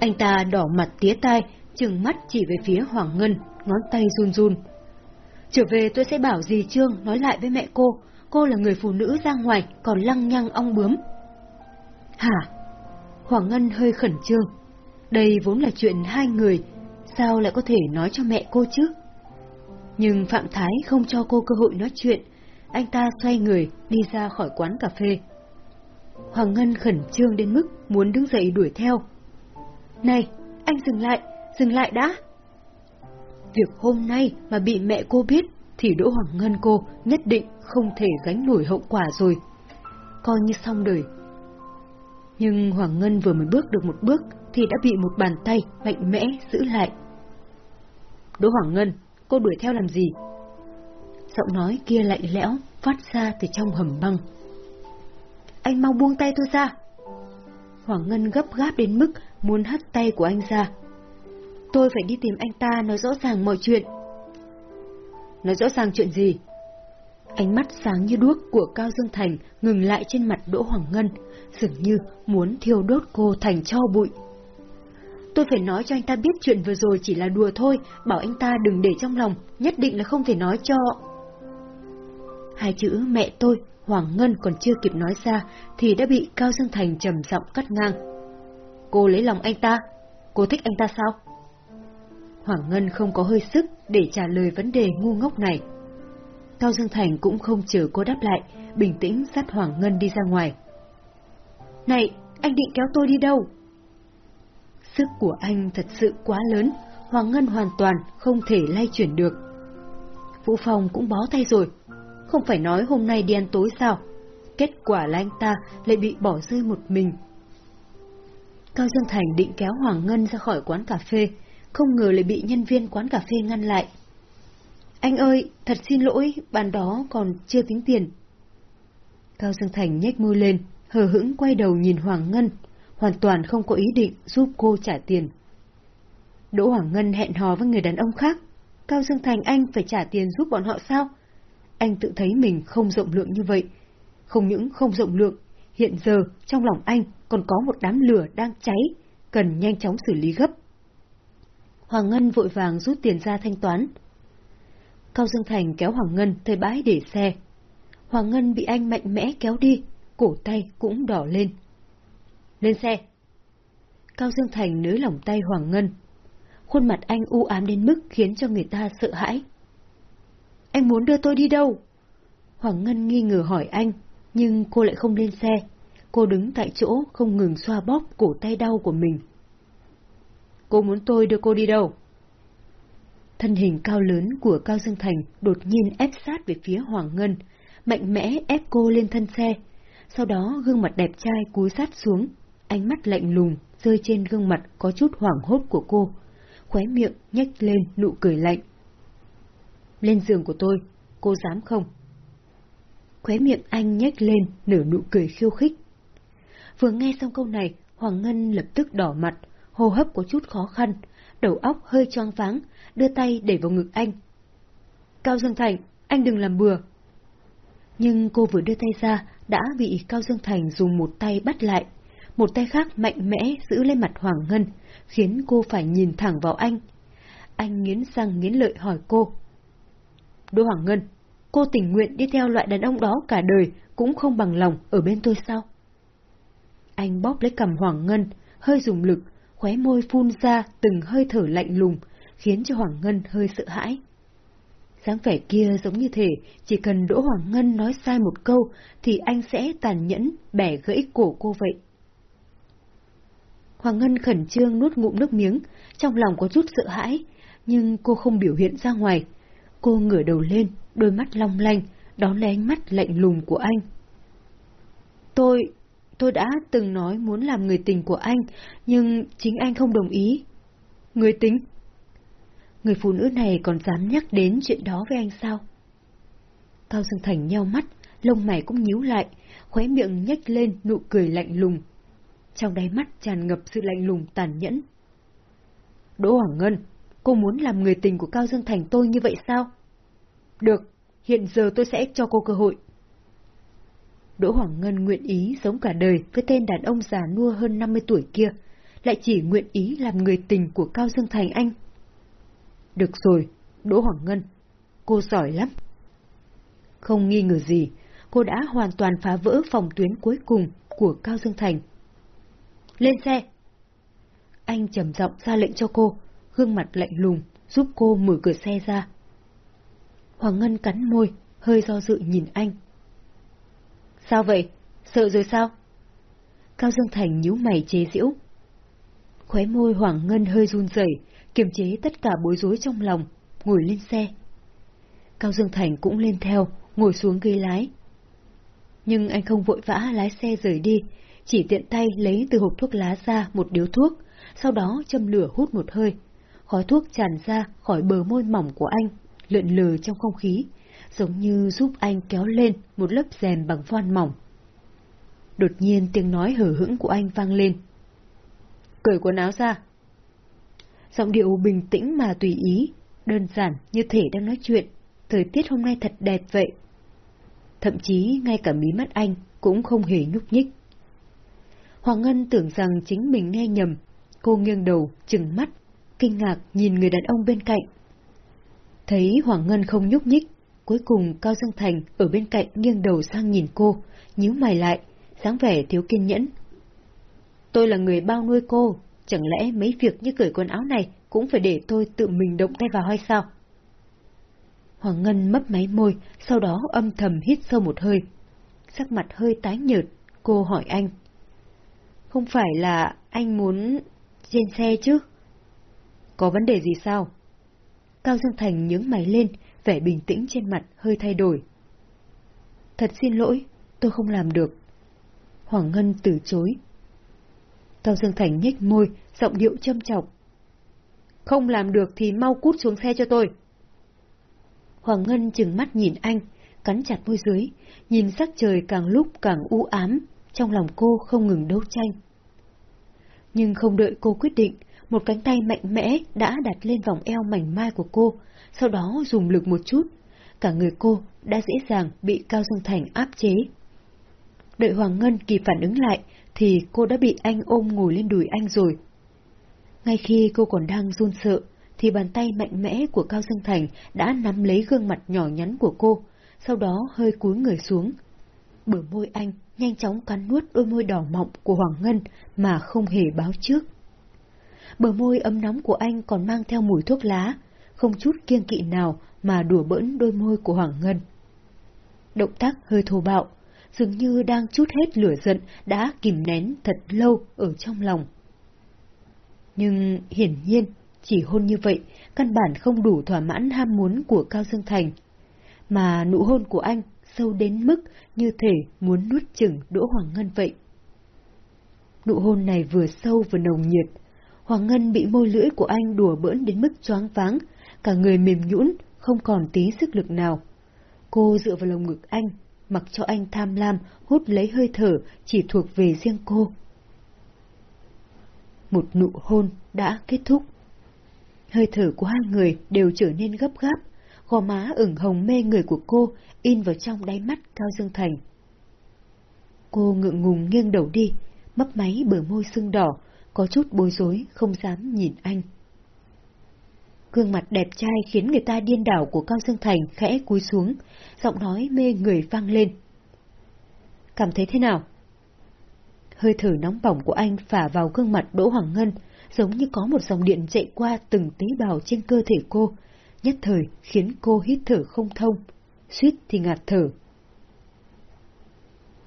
Anh ta đỏ mặt tía tai, chừng mắt chỉ về phía Hoàng Ngân, ngón tay run run. Trở về tôi sẽ bảo dì Trương nói lại với mẹ cô, cô là người phụ nữ ra ngoài còn lăng nhăng ong bướm. Hả? Hoàng Ngân hơi khẩn trương. Đây vốn là chuyện hai người, sao lại có thể nói cho mẹ cô chứ? Nhưng Phạm Thái không cho cô cơ hội nói chuyện, anh ta xoay người đi ra khỏi quán cà phê. Hoàng Ngân khẩn trương đến mức muốn đứng dậy đuổi theo. Này, anh dừng lại, dừng lại đã. Việc hôm nay mà bị mẹ cô biết thì Đỗ Hoàng Ngân cô nhất định không thể gánh nổi hậu quả rồi. Coi như xong đời. Nhưng Hoàng Ngân vừa mới bước được một bước thì đã bị một bàn tay mạnh mẽ giữ lại. Đỗ Hoàng Ngân, cô đuổi theo làm gì? Giọng nói kia lạnh lẽo, phát ra từ trong hầm băng. Anh mau buông tay tôi ra. Hoàng Ngân gấp gáp đến mức muốn hất tay của anh ra. Tôi phải đi tìm anh ta nói rõ ràng mọi chuyện. Nói rõ ràng chuyện gì? Ánh mắt sáng như đuốc của Cao Dương Thành ngừng lại trên mặt Đỗ Hoàng Ngân, dường như muốn thiêu đốt cô thành cho bụi. Tôi phải nói cho anh ta biết chuyện vừa rồi chỉ là đùa thôi, bảo anh ta đừng để trong lòng, nhất định là không thể nói cho... Hai chữ mẹ tôi, Hoàng Ngân còn chưa kịp nói ra, thì đã bị Cao Dương Thành trầm giọng cắt ngang. Cô lấy lòng anh ta? Cô thích anh ta sao? Hoàng Ngân không có hơi sức để trả lời vấn đề ngu ngốc này. Cao Dương Thành cũng không chờ cô đáp lại, bình tĩnh dắt Hoàng Ngân đi ra ngoài. Này, anh định kéo tôi đi đâu? Sức của anh thật sự quá lớn, Hoàng Ngân hoàn toàn không thể lay chuyển được. Vũ Phong cũng bó tay rồi, không phải nói hôm nay đi ăn tối sao? Kết quả là anh ta lại bị bỏ rơi một mình. Cao Dương Thành định kéo Hoàng Ngân ra khỏi quán cà phê, không ngờ lại bị nhân viên quán cà phê ngăn lại. Anh ơi, thật xin lỗi, bàn đó còn chưa tính tiền. Cao Dương Thành nhếch môi lên, hờ hững quay đầu nhìn Hoàng Ngân, hoàn toàn không có ý định giúp cô trả tiền. Đỗ Hoàng Ngân hẹn hò với người đàn ông khác. Cao Dương Thành anh phải trả tiền giúp bọn họ sao? Anh tự thấy mình không rộng lượng như vậy. Không những không rộng lượng, hiện giờ trong lòng anh còn có một đám lửa đang cháy, cần nhanh chóng xử lý gấp. Hoàng Ngân vội vàng rút tiền ra thanh toán. Cao Dương Thành kéo Hoàng Ngân tới bãi để xe. Hoàng Ngân bị anh mạnh mẽ kéo đi, cổ tay cũng đỏ lên. Lên xe! Cao Dương Thành nới lỏng tay Hoàng Ngân. Khuôn mặt anh u ám đến mức khiến cho người ta sợ hãi. Anh muốn đưa tôi đi đâu? Hoàng Ngân nghi ngờ hỏi anh, nhưng cô lại không lên xe. Cô đứng tại chỗ không ngừng xoa bóp cổ tay đau của mình. Cô muốn tôi đưa cô đi đâu? Thân hình cao lớn của Cao Dương Thành đột nhiên ép sát về phía Hoàng Ngân, mạnh mẽ ép cô lên thân xe. Sau đó gương mặt đẹp trai cúi sát xuống, ánh mắt lạnh lùng rơi trên gương mặt có chút hoảng hốt của cô, khóe miệng nhếch lên nụ cười lạnh. Lên giường của tôi, cô dám không? Khóe miệng anh nhếch lên nở nụ cười khiêu khích. Vừa nghe xong câu này, Hoàng Ngân lập tức đỏ mặt, hô hấp có chút khó khăn, đầu óc hơi choáng váng, đưa tay để vào ngực anh. Cao Dương Thành, anh đừng làm bừa. Nhưng cô vừa đưa tay ra, đã bị Cao Dương Thành dùng một tay bắt lại, một tay khác mạnh mẽ giữ lên mặt Hoàng Ngân, khiến cô phải nhìn thẳng vào anh. Anh nghiến răng nghiến lợi hỏi cô. Đỗ Hoàng Ngân, cô tình nguyện đi theo loại đàn ông đó cả đời cũng không bằng lòng ở bên tôi sao? Anh bóp lấy cầm Hoàng Ngân, hơi dùng lực, khóe môi phun ra từng hơi thở lạnh lùng, khiến cho Hoàng Ngân hơi sợ hãi. dáng vẻ kia giống như thể chỉ cần Đỗ Hoàng Ngân nói sai một câu thì anh sẽ tàn nhẫn bẻ gãy cổ cô vậy. Hoàng Ngân khẩn trương nuốt ngụm nước miếng, trong lòng có chút sợ hãi, nhưng cô không biểu hiện ra ngoài. Cô ngửa đầu lên, đôi mắt long lanh, đón lấy ánh mắt lạnh lùng của anh. Tôi, tôi đã từng nói muốn làm người tình của anh, nhưng chính anh không đồng ý. Người tình? Người phụ nữ này còn dám nhắc đến chuyện đó với anh sao? Cao Dương Thành nheo mắt, lông mày cũng nhíu lại, khóe miệng nhếch lên nụ cười lạnh lùng. Trong đáy mắt tràn ngập sự lạnh lùng tàn nhẫn. Đỗ Hoàng Ngân, cô muốn làm người tình của Cao Dương Thành tôi như vậy sao? Được, hiện giờ tôi sẽ cho cô cơ hội. Đỗ Hoàng Ngân nguyện ý sống cả đời với tên đàn ông già nua hơn 50 tuổi kia, lại chỉ nguyện ý làm người tình của Cao Dương Thành anh. Được rồi, Đỗ Hoàng Ngân, cô giỏi lắm. Không nghi ngờ gì, cô đã hoàn toàn phá vỡ phòng tuyến cuối cùng của Cao Dương Thành. Lên xe! Anh trầm giọng ra lệnh cho cô, gương mặt lạnh lùng, giúp cô mở cửa xe ra. Hoàng Ngân cắn môi, hơi do dự nhìn anh. Sao vậy? Sợ rồi sao? Cao Dương Thành nhíu mày chế giễu. Khóe môi Hoàng Ngân hơi run rẩy, kiềm chế tất cả bối rối trong lòng, ngồi lên xe. Cao Dương Thành cũng lên theo, ngồi xuống ghế lái. Nhưng anh không vội vã lái xe rời đi, chỉ tiện tay lấy từ hộp thuốc lá ra một điếu thuốc, sau đó châm lửa hút một hơi. Khói thuốc tràn ra khỏi bờ môi mỏng của anh, lượn lờ trong không khí, giống như giúp anh kéo lên một lớp rèm bằng voan mỏng. Đột nhiên tiếng nói hở hững của anh vang lên. Cởi quần áo ra. Giọng điệu bình tĩnh mà tùy ý, đơn giản như thể đang nói chuyện, thời tiết hôm nay thật đẹp vậy. Thậm chí ngay cả mí mắt anh cũng không hề nhúc nhích. Hoàng Ngân tưởng rằng chính mình nghe nhầm, cô nghiêng đầu, chừng mắt, kinh ngạc nhìn người đàn ông bên cạnh. Thấy Hoàng Ngân không nhúc nhích, cuối cùng Cao Dương Thành ở bên cạnh nghiêng đầu sang nhìn cô, nhíu mày lại, dáng vẻ thiếu kiên nhẫn. Tôi là người bao nuôi cô, chẳng lẽ mấy việc như cởi quần áo này cũng phải để tôi tự mình động tay vào hay sao? Hoàng Ngân mấp máy môi, sau đó âm thầm hít sâu một hơi. Sắc mặt hơi tái nhợt, cô hỏi anh. Không phải là anh muốn trên xe chứ? Có vấn đề gì sao? Cao Dương Thành nhướng mày lên, vẻ bình tĩnh trên mặt hơi thay đổi. Thật xin lỗi, tôi không làm được. Hoàng Ngân từ chối. Cao Dương Thành nhếch môi, giọng điệu châm chọc. Không làm được thì mau cút xuống xe cho tôi. Hoàng Ngân chừng mắt nhìn anh, cắn chặt môi dưới, nhìn sắc trời càng lúc càng u ám, trong lòng cô không ngừng đấu tranh. Nhưng không đợi cô quyết định, một cánh tay mạnh mẽ đã đặt lên vòng eo mảnh mai của cô, sau đó dùng lực một chút. Cả người cô đã dễ dàng bị Cao Dương Thành áp chế. Đợi Hoàng Ngân kịp phản ứng lại, thì cô đã bị anh ôm ngồi lên đùi anh rồi. Ngay khi cô còn đang run sợ, thì bàn tay mạnh mẽ của Cao Dương Thành đã nắm lấy gương mặt nhỏ nhắn của cô, sau đó hơi cúi người xuống. Bờ môi anh nhanh chóng cắn nuốt đôi môi đỏ mọng của Hoàng Ngân mà không hề báo trước. Bờ môi ấm nóng của anh còn mang theo mùi thuốc lá, không chút kiêng kỵ nào mà đùa bỡn đôi môi của Hoàng Ngân. Động tác hơi thô bạo, dường như đang chút hết lửa giận đã kìm nén thật lâu ở trong lòng. Nhưng hiển nhiên, chỉ hôn như vậy, căn bản không đủ thỏa mãn ham muốn của Cao Dương Thành. Mà nụ hôn của anh sâu đến mức như thể muốn nuốt chửng Đỗ Hoàng Ngân vậy. Nụ hôn này vừa sâu vừa nồng nhiệt. Hoàng Ngân bị môi lưỡi của anh đùa bỡn đến mức choáng váng, cả người mềm nhũn, không còn tí sức lực nào. Cô dựa vào lồng ngực anh, mặc cho anh tham lam hút lấy hơi thở chỉ thuộc về riêng cô. Một nụ hôn đã kết thúc. Hơi thở của hai người đều trở nên gấp gáp, gò má ửng hồng mê người của cô in vào trong đáy mắt Cao Dương Thành. Cô ngượng ngùng nghiêng đầu đi, mấp máy bờ môi sưng đỏ, có chút bối rối, không dám nhìn anh. Gương mặt đẹp trai khiến người ta điên đảo của Cao Dương Thành khẽ cúi xuống, giọng nói mê người vang lên. Cảm thấy thế nào? Hơi thở nóng bỏng của anh phả vào gương mặt Đỗ Hoàng Ngân, giống như có một dòng điện chạy qua từng tế bào trên cơ thể cô, nhất thời khiến cô hít thở không thông, suýt thì ngạt thở.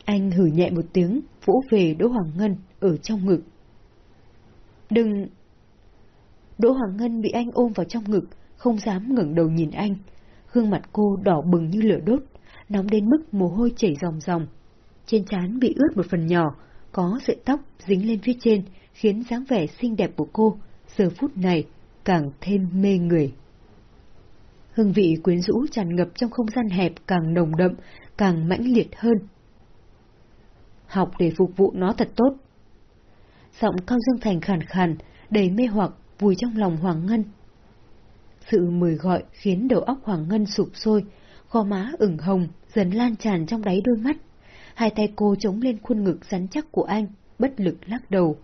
Anh hử nhẹ một tiếng, vỗ về Đỗ Hoàng Ngân ở trong ngực. Đừng... Đỗ Hoàng Ngân bị anh ôm vào trong ngực, không dám ngẩng đầu nhìn anh. Gương mặt cô đỏ bừng như lửa đốt, nóng đến mức mồ hôi chảy ròng ròng. Trên trán bị ướt một phần nhỏ, có sợi tóc dính lên phía trên, khiến dáng vẻ xinh đẹp của cô giờ phút này càng thêm mê người. Hương vị quyến rũ tràn ngập trong không gian hẹp càng nồng đậm, càng mãnh liệt hơn. Học để phục vụ nó thật tốt. Giọng Cao Dương Thành khàn khàn, đầy mê hoặc, vùi trong lòng Hoàng Ngân. Sự mời gọi khiến đầu óc Hoàng Ngân sụp sôi, gò má ửng hồng, dần lan tràn trong đáy đôi mắt. Hai tay cô chống lên khuôn ngực rắn chắc của anh, bất lực lắc đầu.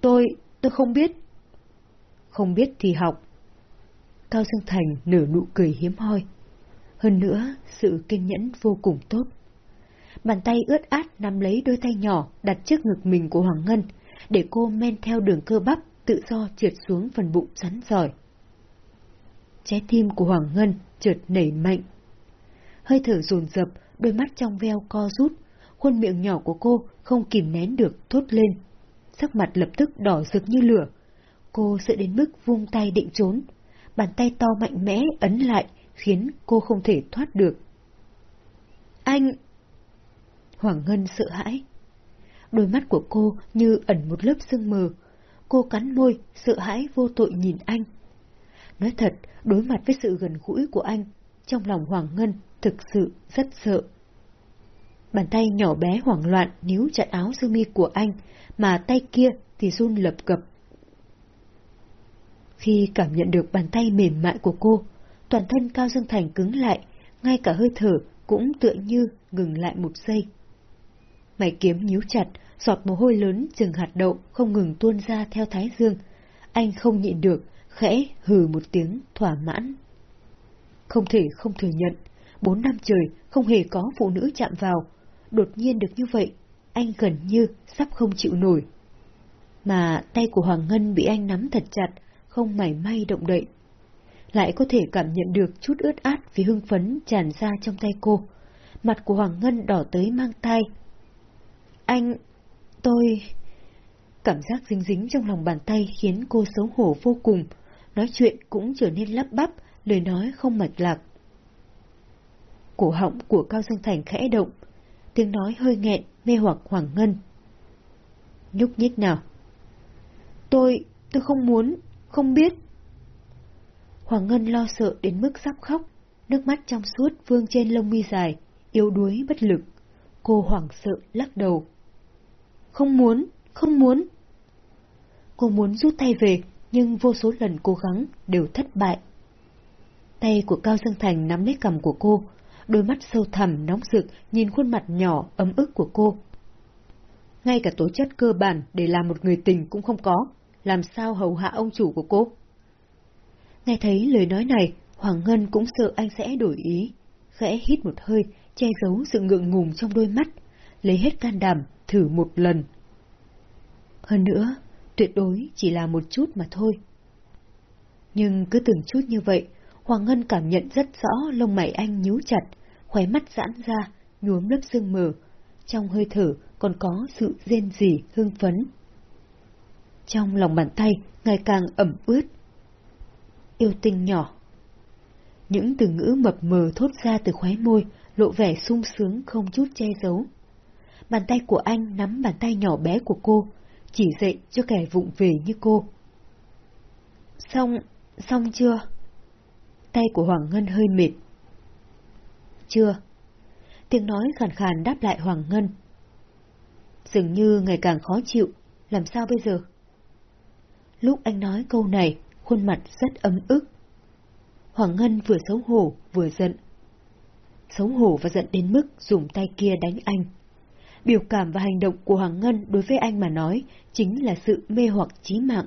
Tôi, tôi không biết. Không biết thì học. Cao Dương Thành nở nụ cười hiếm hoi. Hơn nữa, sự kiên nhẫn vô cùng tốt. Bàn tay ướt át nắm lấy đôi tay nhỏ đặt trước ngực mình của Hoàng Ngân, để cô men theo đường cơ bắp tự do trượt xuống phần bụng rắn giỏi. Trái tim của Hoàng Ngân chợt nảy mạnh. Hơi thở dồn dập, đôi mắt trong veo co rút, khuôn miệng nhỏ của cô không kìm nén được thốt lên. Sắc mặt lập tức đỏ rực như lửa. Cô sợ đến mức vung tay định trốn. Bàn tay to mạnh mẽ ấn lại, khiến cô không thể thoát được. Anh! Hoàng Ngân sợ hãi. Đôi mắt của cô như ẩn một lớp sương mờ. Cô cắn môi, sợ hãi vô tội nhìn anh. Nói thật, đối mặt với sự gần gũi của anh, trong lòng Hoàng Ngân thực sự rất sợ. Bàn tay nhỏ bé hoảng loạn níu chặt áo sơ mi của anh, mà tay kia thì run lập cập. Khi cảm nhận được bàn tay mềm mại của cô, toàn thân Cao Dương Thành cứng lại, ngay cả hơi thở cũng tựa như ngừng lại một giây. Mày kiếm nhíu chặt, giọt mồ hôi lớn chừng hạt đậu không ngừng tuôn ra theo thái dương. Anh không nhịn được, khẽ hừ một tiếng thỏa mãn. Không thể không thừa nhận, bốn năm trời không hề có phụ nữ chạm vào. Đột nhiên được như vậy, anh gần như sắp không chịu nổi. Mà tay của Hoàng Ngân bị anh nắm thật chặt, không mảy may động đậy. Lại có thể cảm nhận được chút ướt át vì hưng phấn tràn ra trong tay cô. Mặt của Hoàng Ngân đỏ tới mang tai. Anh... tôi... Cảm giác dính dính trong lòng bàn tay khiến cô xấu hổ vô cùng, nói chuyện cũng trở nên lắp bắp, lời nói không mạch lạc. Cổ họng của Cao Dương Thành khẽ động, tiếng nói hơi nghẹn, mê hoặc Hoàng Ngân. Nhúc nhích nào. Tôi, tôi không muốn, không biết. Hoàng Ngân lo sợ đến mức sắp khóc, nước mắt trong suốt vương trên lông mi dài, yếu đuối bất lực. Cô hoảng sợ lắc đầu. Không muốn, không muốn. Cô muốn rút tay về, nhưng vô số lần cố gắng đều thất bại. Tay của Cao Dương Thành nắm lấy cầm của cô, đôi mắt sâu thẳm nóng rực nhìn khuôn mặt nhỏ ấm ức của cô. Ngay cả tố chất cơ bản để làm một người tình cũng không có, làm sao hầu hạ ông chủ của cô? Nghe thấy lời nói này, Hoàng Ngân cũng sợ anh sẽ đổi ý, khẽ hít một hơi, che giấu sự ngượng ngùng trong đôi mắt, lấy hết can đảm, thử một lần. Hơn nữa, tuyệt đối chỉ là một chút mà thôi. Nhưng cứ từng chút như vậy, Hoàng Ngân cảm nhận rất rõ lông mày anh nhíu chặt, khóe mắt giãn ra, nhuốm lớp sương mờ, trong hơi thở còn có sự rên rỉ hương phấn. Trong lòng bàn tay ngày càng ẩm ướt. Yêu tinh nhỏ. Những từ ngữ mập mờ thốt ra từ khóe môi, lộ vẻ sung sướng không chút che giấu. Bàn tay của anh nắm bàn tay nhỏ bé của cô, chỉ dạy cho kẻ vụng về như cô. Xong, xong chưa? Tay của Hoàng Ngân hơi mệt. Chưa. Tiếng nói khàn khàn đáp lại Hoàng Ngân. Dường như ngày càng khó chịu, làm sao bây giờ? Lúc anh nói câu này, khuôn mặt rất ấm ức. Hoàng Ngân vừa xấu hổ vừa giận. Xấu hổ và giận đến mức dùng tay kia đánh anh. Biểu cảm và hành động của Hoàng Ngân đối với anh mà nói chính là sự mê hoặc chí mạng.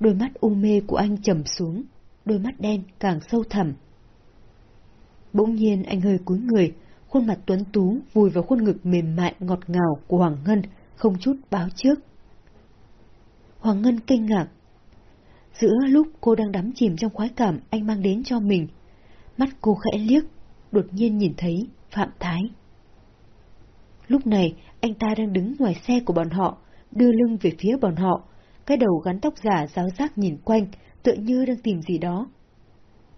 Đôi mắt u mê của anh trầm xuống, đôi mắt đen càng sâu thẳm. Bỗng nhiên anh hơi cúi người, khuôn mặt tuấn tú vùi vào khuôn ngực mềm mại ngọt ngào của Hoàng Ngân, không chút báo trước. Hoàng Ngân kinh ngạc. Giữa lúc cô đang đắm chìm trong khoái cảm anh mang đến cho mình, mắt cô khẽ liếc, đột nhiên nhìn thấy Phạm Thái. Lúc này, anh ta đang đứng ngoài xe của bọn họ, đưa lưng về phía bọn họ, cái đầu gắn tóc giả giáo giác nhìn quanh, tựa như đang tìm gì đó.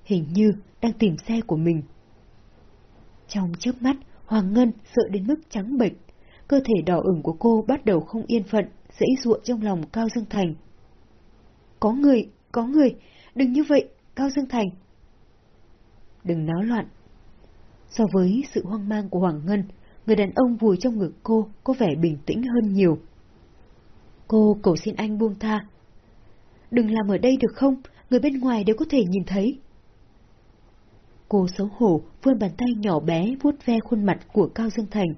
Hình như đang tìm xe của mình. Trong chớp mắt, Hoàng Ngân sợ đến mức trắng bệch, cơ thể đỏ ửng của cô bắt đầu không yên phận, dãy ruộng trong lòng Cao Dương Thành. Có người, có người, đừng như vậy, Cao Dương Thành. Đừng náo loạn. So với sự hoang mang của Hoàng Ngân, người đàn ông vùi trong ngực cô có vẻ bình tĩnh hơn nhiều. Cô cầu xin anh buông tha. Đừng làm ở đây được không, người bên ngoài đều có thể nhìn thấy. Cô xấu hổ vươn bàn tay nhỏ bé vuốt ve khuôn mặt của Cao Dương Thành.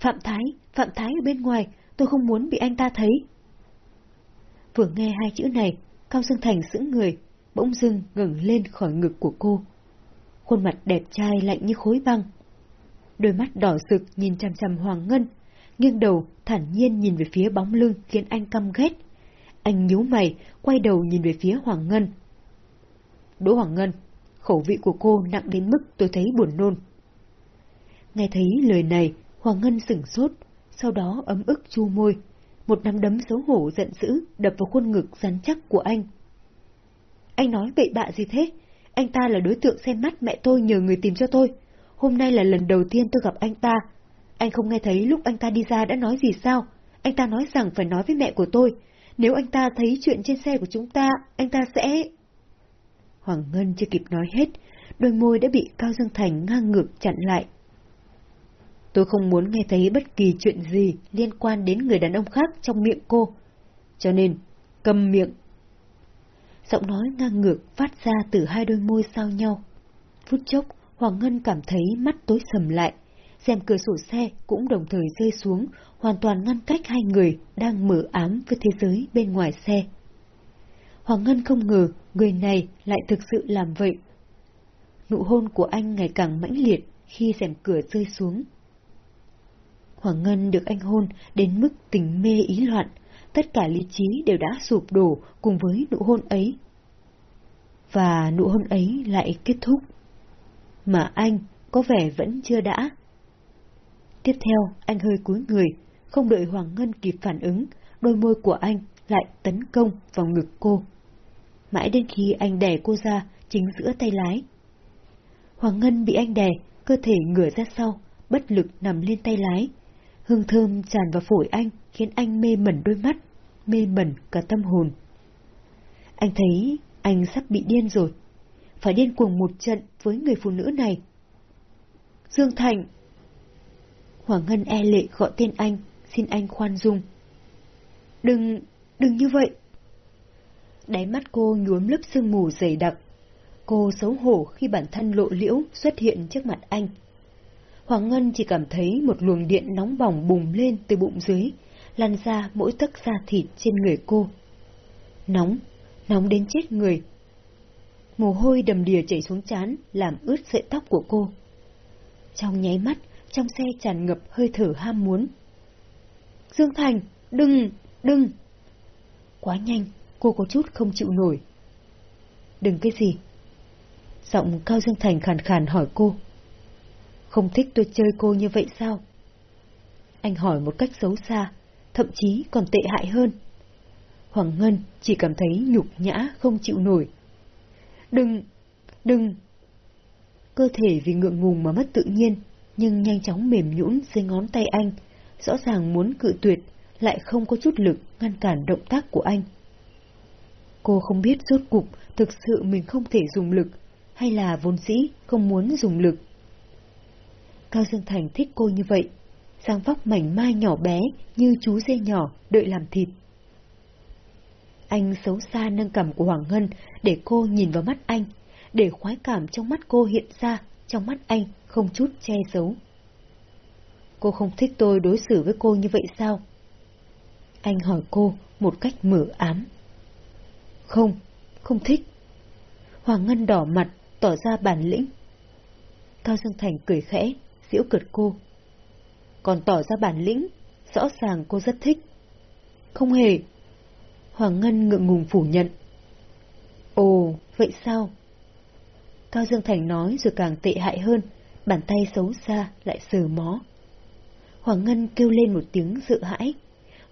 Phạm Thái, Phạm Thái ở bên ngoài, tôi không muốn bị anh ta thấy. Vừa nghe hai chữ này, Cao Dương Thành sững người, bỗng dưng ngẩng lên khỏi ngực của cô. Khuôn mặt đẹp trai lạnh như khối băng. Đôi mắt đỏ sực nhìn chằm chằm Hoàng Ngân, nghiêng đầu thản nhiên nhìn về phía bóng lưng khiến anh căm ghét. Anh nhíu mày, quay đầu nhìn về phía Hoàng Ngân. Đỗ Hoàng Ngân, khẩu vị của cô nặng đến mức tôi thấy buồn nôn. Nghe thấy lời này, Hoàng Ngân sửng sốt, sau đó ấm ức chu môi. Một nắm đấm xấu hổ giận dữ đập vào khuôn ngực rắn chắc của anh. Anh nói bậy bạ gì thế? Anh ta là đối tượng xem mắt mẹ tôi nhờ người tìm cho tôi. Hôm nay là lần đầu tiên tôi gặp anh ta. Anh không nghe thấy lúc anh ta đi ra đã nói gì sao? Anh ta nói rằng phải nói với mẹ của tôi. Nếu anh ta thấy chuyện trên xe của chúng ta, anh ta sẽ... Hoàng Ngân chưa kịp nói hết, đôi môi đã bị Cao Dương Thành ngang ngược chặn lại. Tôi không muốn nghe thấy bất kỳ chuyện gì liên quan đến người đàn ông khác trong miệng cô. Cho nên, cầm miệng. Giọng nói ngang ngược phát ra từ hai đôi môi sao nhau. Phút chốc, Hoàng Ngân cảm thấy mắt tối sầm lại. Xem cửa sổ xe cũng đồng thời rơi xuống, hoàn toàn ngăn cách hai người đang mở ám với thế giới bên ngoài xe. Hoàng Ngân không ngờ người này lại thực sự làm vậy. Nụ hôn của anh ngày càng mãnh liệt khi rèm cửa rơi xuống. Hoàng Ngân được anh hôn đến mức tình mê ý loạn, tất cả lý trí đều đã sụp đổ cùng với nụ hôn ấy. Và nụ hôn ấy lại kết thúc. Mà anh có vẻ vẫn chưa đã. Tiếp theo, anh hơi cúi người, không đợi Hoàng Ngân kịp phản ứng, đôi môi của anh lại tấn công vào ngực cô. Mãi đến khi anh đè cô ra chính giữa tay lái. Hoàng Ngân bị anh đè, cơ thể ngửa ra sau, bất lực nằm lên tay lái, Hương thơm tràn vào phổi anh, khiến anh mê mẩn đôi mắt, mê mẩn cả tâm hồn. Anh thấy anh sắp bị điên rồi. Phải điên cuồng một trận với người phụ nữ này. Dương Thành! Hoàng Ngân e lệ gọi tên anh, xin anh khoan dung. Đừng, đừng như vậy. Đáy mắt cô nhuốm lớp sương mù dày đặc. Cô xấu hổ khi bản thân lộ liễu xuất hiện trước mặt anh. Hoàng Ngân chỉ cảm thấy một luồng điện nóng bỏng bùng lên từ bụng dưới, lan ra mỗi tấc da thịt trên người cô. Nóng, nóng đến chết người. Mồ hôi đầm đìa chảy xuống chán, làm ướt sợi tóc của cô. Trong nháy mắt, trong xe tràn ngập hơi thở ham muốn. Dương Thành, đừng, đừng! Quá nhanh, cô có chút không chịu nổi. Đừng cái gì? Giọng Cao Dương Thành khàn khàn hỏi cô. Không thích tôi chơi cô như vậy sao? Anh hỏi một cách xấu xa, thậm chí còn tệ hại hơn. Hoàng Ngân chỉ cảm thấy nhục nhã không chịu nổi. Đừng, đừng! Cơ thể vì ngượng ngùng mà mất tự nhiên, nhưng nhanh chóng mềm nhũn dưới ngón tay anh, rõ ràng muốn cự tuyệt, lại không có chút lực ngăn cản động tác của anh. Cô không biết rốt cục thực sự mình không thể dùng lực, hay là vốn dĩ không muốn dùng lực. Cao Dương Thành thích cô như vậy, sang vóc mảnh mai nhỏ bé như chú dê nhỏ đợi làm thịt. Anh xấu xa nâng cầm của Hoàng Ngân để cô nhìn vào mắt anh, để khoái cảm trong mắt cô hiện ra, trong mắt anh không chút che giấu. Cô không thích tôi đối xử với cô như vậy sao? Anh hỏi cô một cách mở ám. Không, không thích. Hoàng Ngân đỏ mặt, tỏ ra bản lĩnh. Cao Dương Thành cười khẽ, giễu cợt cô. Còn tỏ ra bản lĩnh, rõ ràng cô rất thích. Không hề. Hoàng Ngân ngượng ngùng phủ nhận. Ồ, vậy sao? Cao Dương Thành nói rồi càng tệ hại hơn, bàn tay xấu xa lại sờ mó. Hoàng Ngân kêu lên một tiếng sợ hãi,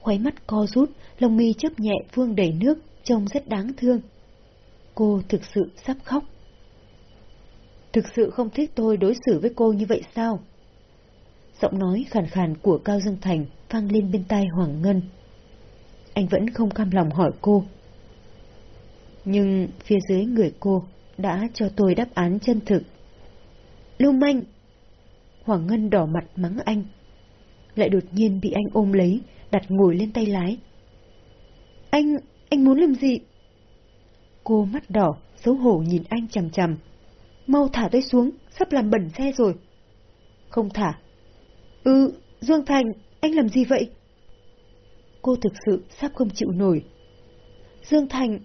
khoái mắt co rút, lông mi chớp nhẹ vương đầy nước, trông rất đáng thương. Cô thực sự sắp khóc. Thực sự không thích tôi đối xử với cô như vậy sao? Giọng nói khàn khàn của Cao Dương Thành vang lên bên tai Hoàng Ngân. Anh vẫn không cam lòng hỏi cô. Nhưng phía dưới người cô đã cho tôi đáp án chân thực. Lưu manh! Hoàng Ngân đỏ mặt mắng anh. Lại đột nhiên bị anh ôm lấy, đặt ngồi lên tay lái. Anh, anh muốn làm gì? Cô mắt đỏ, xấu hổ nhìn anh chằm chằm. Mau thả tôi xuống, sắp làm bẩn xe rồi. Không thả. Ừ, Dương Thành, anh làm gì vậy? Cô thực sự sắp không chịu nổi. Dương Thành,